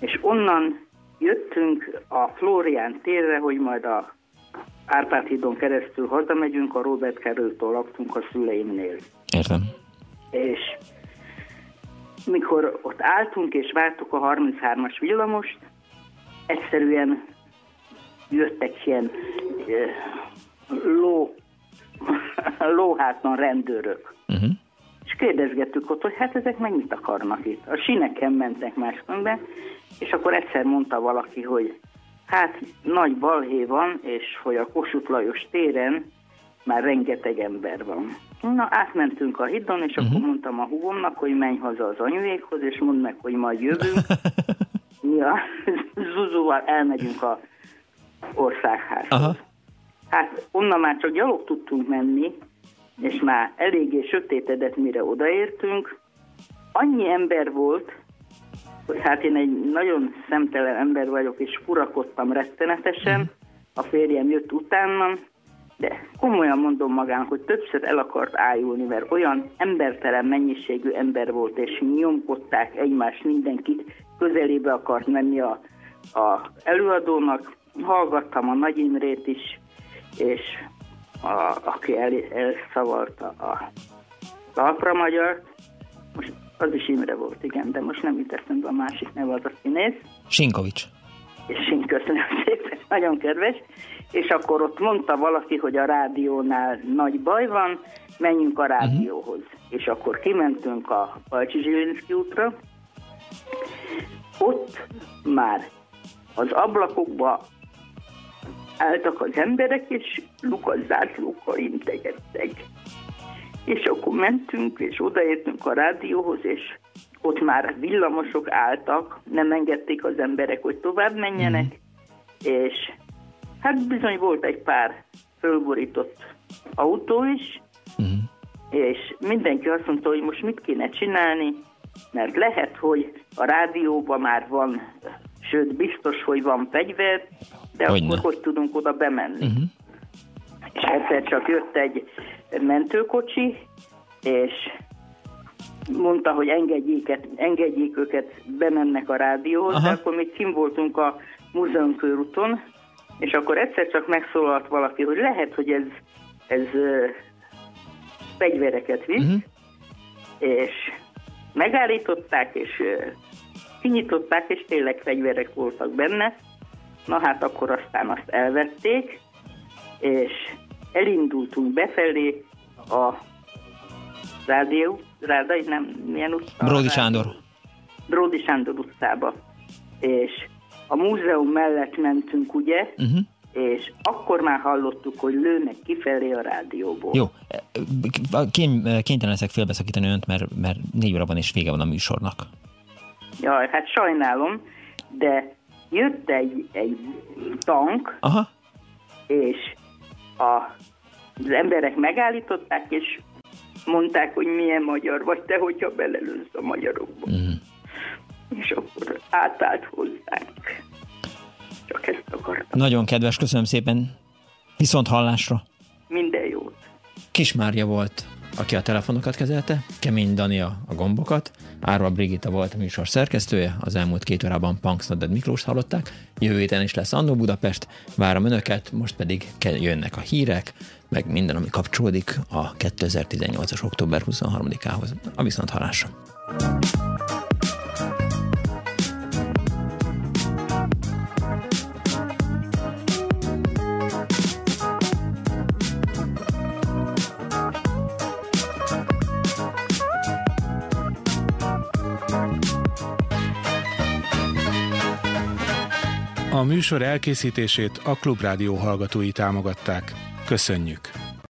És onnan jöttünk a Florián térre, hogy majd a Árpád hídon keresztül hazamegyünk, a Robert Kerültől laktunk a szüleimnél. Értem. És mikor ott álltunk és vártuk a 33-as villamost, egyszerűen jöttek ilyen ló, <laughs> lóhátlan rendőrök. Uh-huh. És kérdezgettük ott, hogy hát ezek meg mit akarnak itt. A sineken mentek máskönben, és akkor egyszer mondta valaki, hogy hát nagy balhé van, és hogy a Kossuth Lajos téren már rengeteg ember van. Na, átmentünk a hídon, és uh-huh. akkor mhm. mondtam a húgomnak, hogy menj haza az anyuékhoz, és mondd meg, hogy majd jövünk. <laughs> Mi a Zuzóval elmegyünk a országházhoz. Aha. Hát onnan már csak gyalog tudtunk menni, és már eléggé sötétedett, mire odaértünk. Annyi ember volt, hogy hát én egy nagyon szemtelen ember vagyok, és furakodtam rettenetesen. Uh-huh. A férjem jött utána, de komolyan mondom magán, hogy többször el akart ájulni, mert olyan embertelen mennyiségű ember volt, és nyomkodták egymást, mindenkit közelébe akart menni a, a előadónak. Hallgattam a Nagy Imrét is, és a, aki el, elszavalta a talpra magyar, most az is Imre volt, igen, de most nem jut a másik neve az a színész. Sinkovics. És Sink, köszönöm <laughs> szépen, nagyon kedves. És akkor ott mondta valaki, hogy a rádiónál nagy baj van, menjünk a rádióhoz. Uh-huh. És akkor kimentünk a Balcsi Zsilinszki útra, ott már az ablakokba álltak az emberek, és lukas zászlókkal integettek. És akkor mentünk, és odaértünk a rádióhoz, és ott már villamosok álltak, nem engedték az emberek, hogy tovább menjenek, mm. és hát bizony volt egy pár fölborított autó is, mm. és mindenki azt mondta, hogy most mit kéne csinálni, mert lehet, hogy a rádióban már van, sőt biztos, hogy van fegyver, de Hogyne. akkor hogy tudunk oda bemenni? Uh-huh. És egyszer csak jött egy mentőkocsi, és mondta, hogy engedjék, engedjék őket, bemennek a rádióhoz, Aha. de akkor még kim voltunk a múzeum körúton, és akkor egyszer csak megszólalt valaki, hogy lehet, hogy ez, ez fegyvereket visz, uh-huh. és megállították, és kinyitották, és tényleg fegyverek voltak benne. Na hát akkor aztán azt elvették, és elindultunk befelé a rádió, rádai, nem, milyen utca? Bródi Sándor. Bródi Sándor utcába. És a múzeum mellett mentünk, ugye, uh-huh. és akkor már hallottuk, hogy lőnek kifelé a rádióból. Jó, Kén, kénytelen leszek félbeszakítani önt, mert, mert négy órában is vége van a műsornak. Jaj, hát sajnálom, de jött egy, egy tank, Aha. és a, az emberek megállították, és mondták, hogy milyen magyar vagy te, hogyha belelősz a magyarokba. Mm. És akkor átállt hozzánk. Csak ezt akartam. Nagyon kedves, köszönöm szépen. Viszont hallásra. Minden jót. Kismárja volt, aki a telefonokat kezelte, Kemény Dania a gombokat, Árva Brigitta volt a műsor szerkesztője, az elmúlt két órában Punksnodded Miklós hallották, jövő héten is lesz Annó Budapest, várom önöket, most pedig jönnek a hírek, meg minden, ami kapcsolódik a 2018-as október 23-ához. A viszont halásra. A műsor elkészítését a Klubrádió hallgatói támogatták. Köszönjük!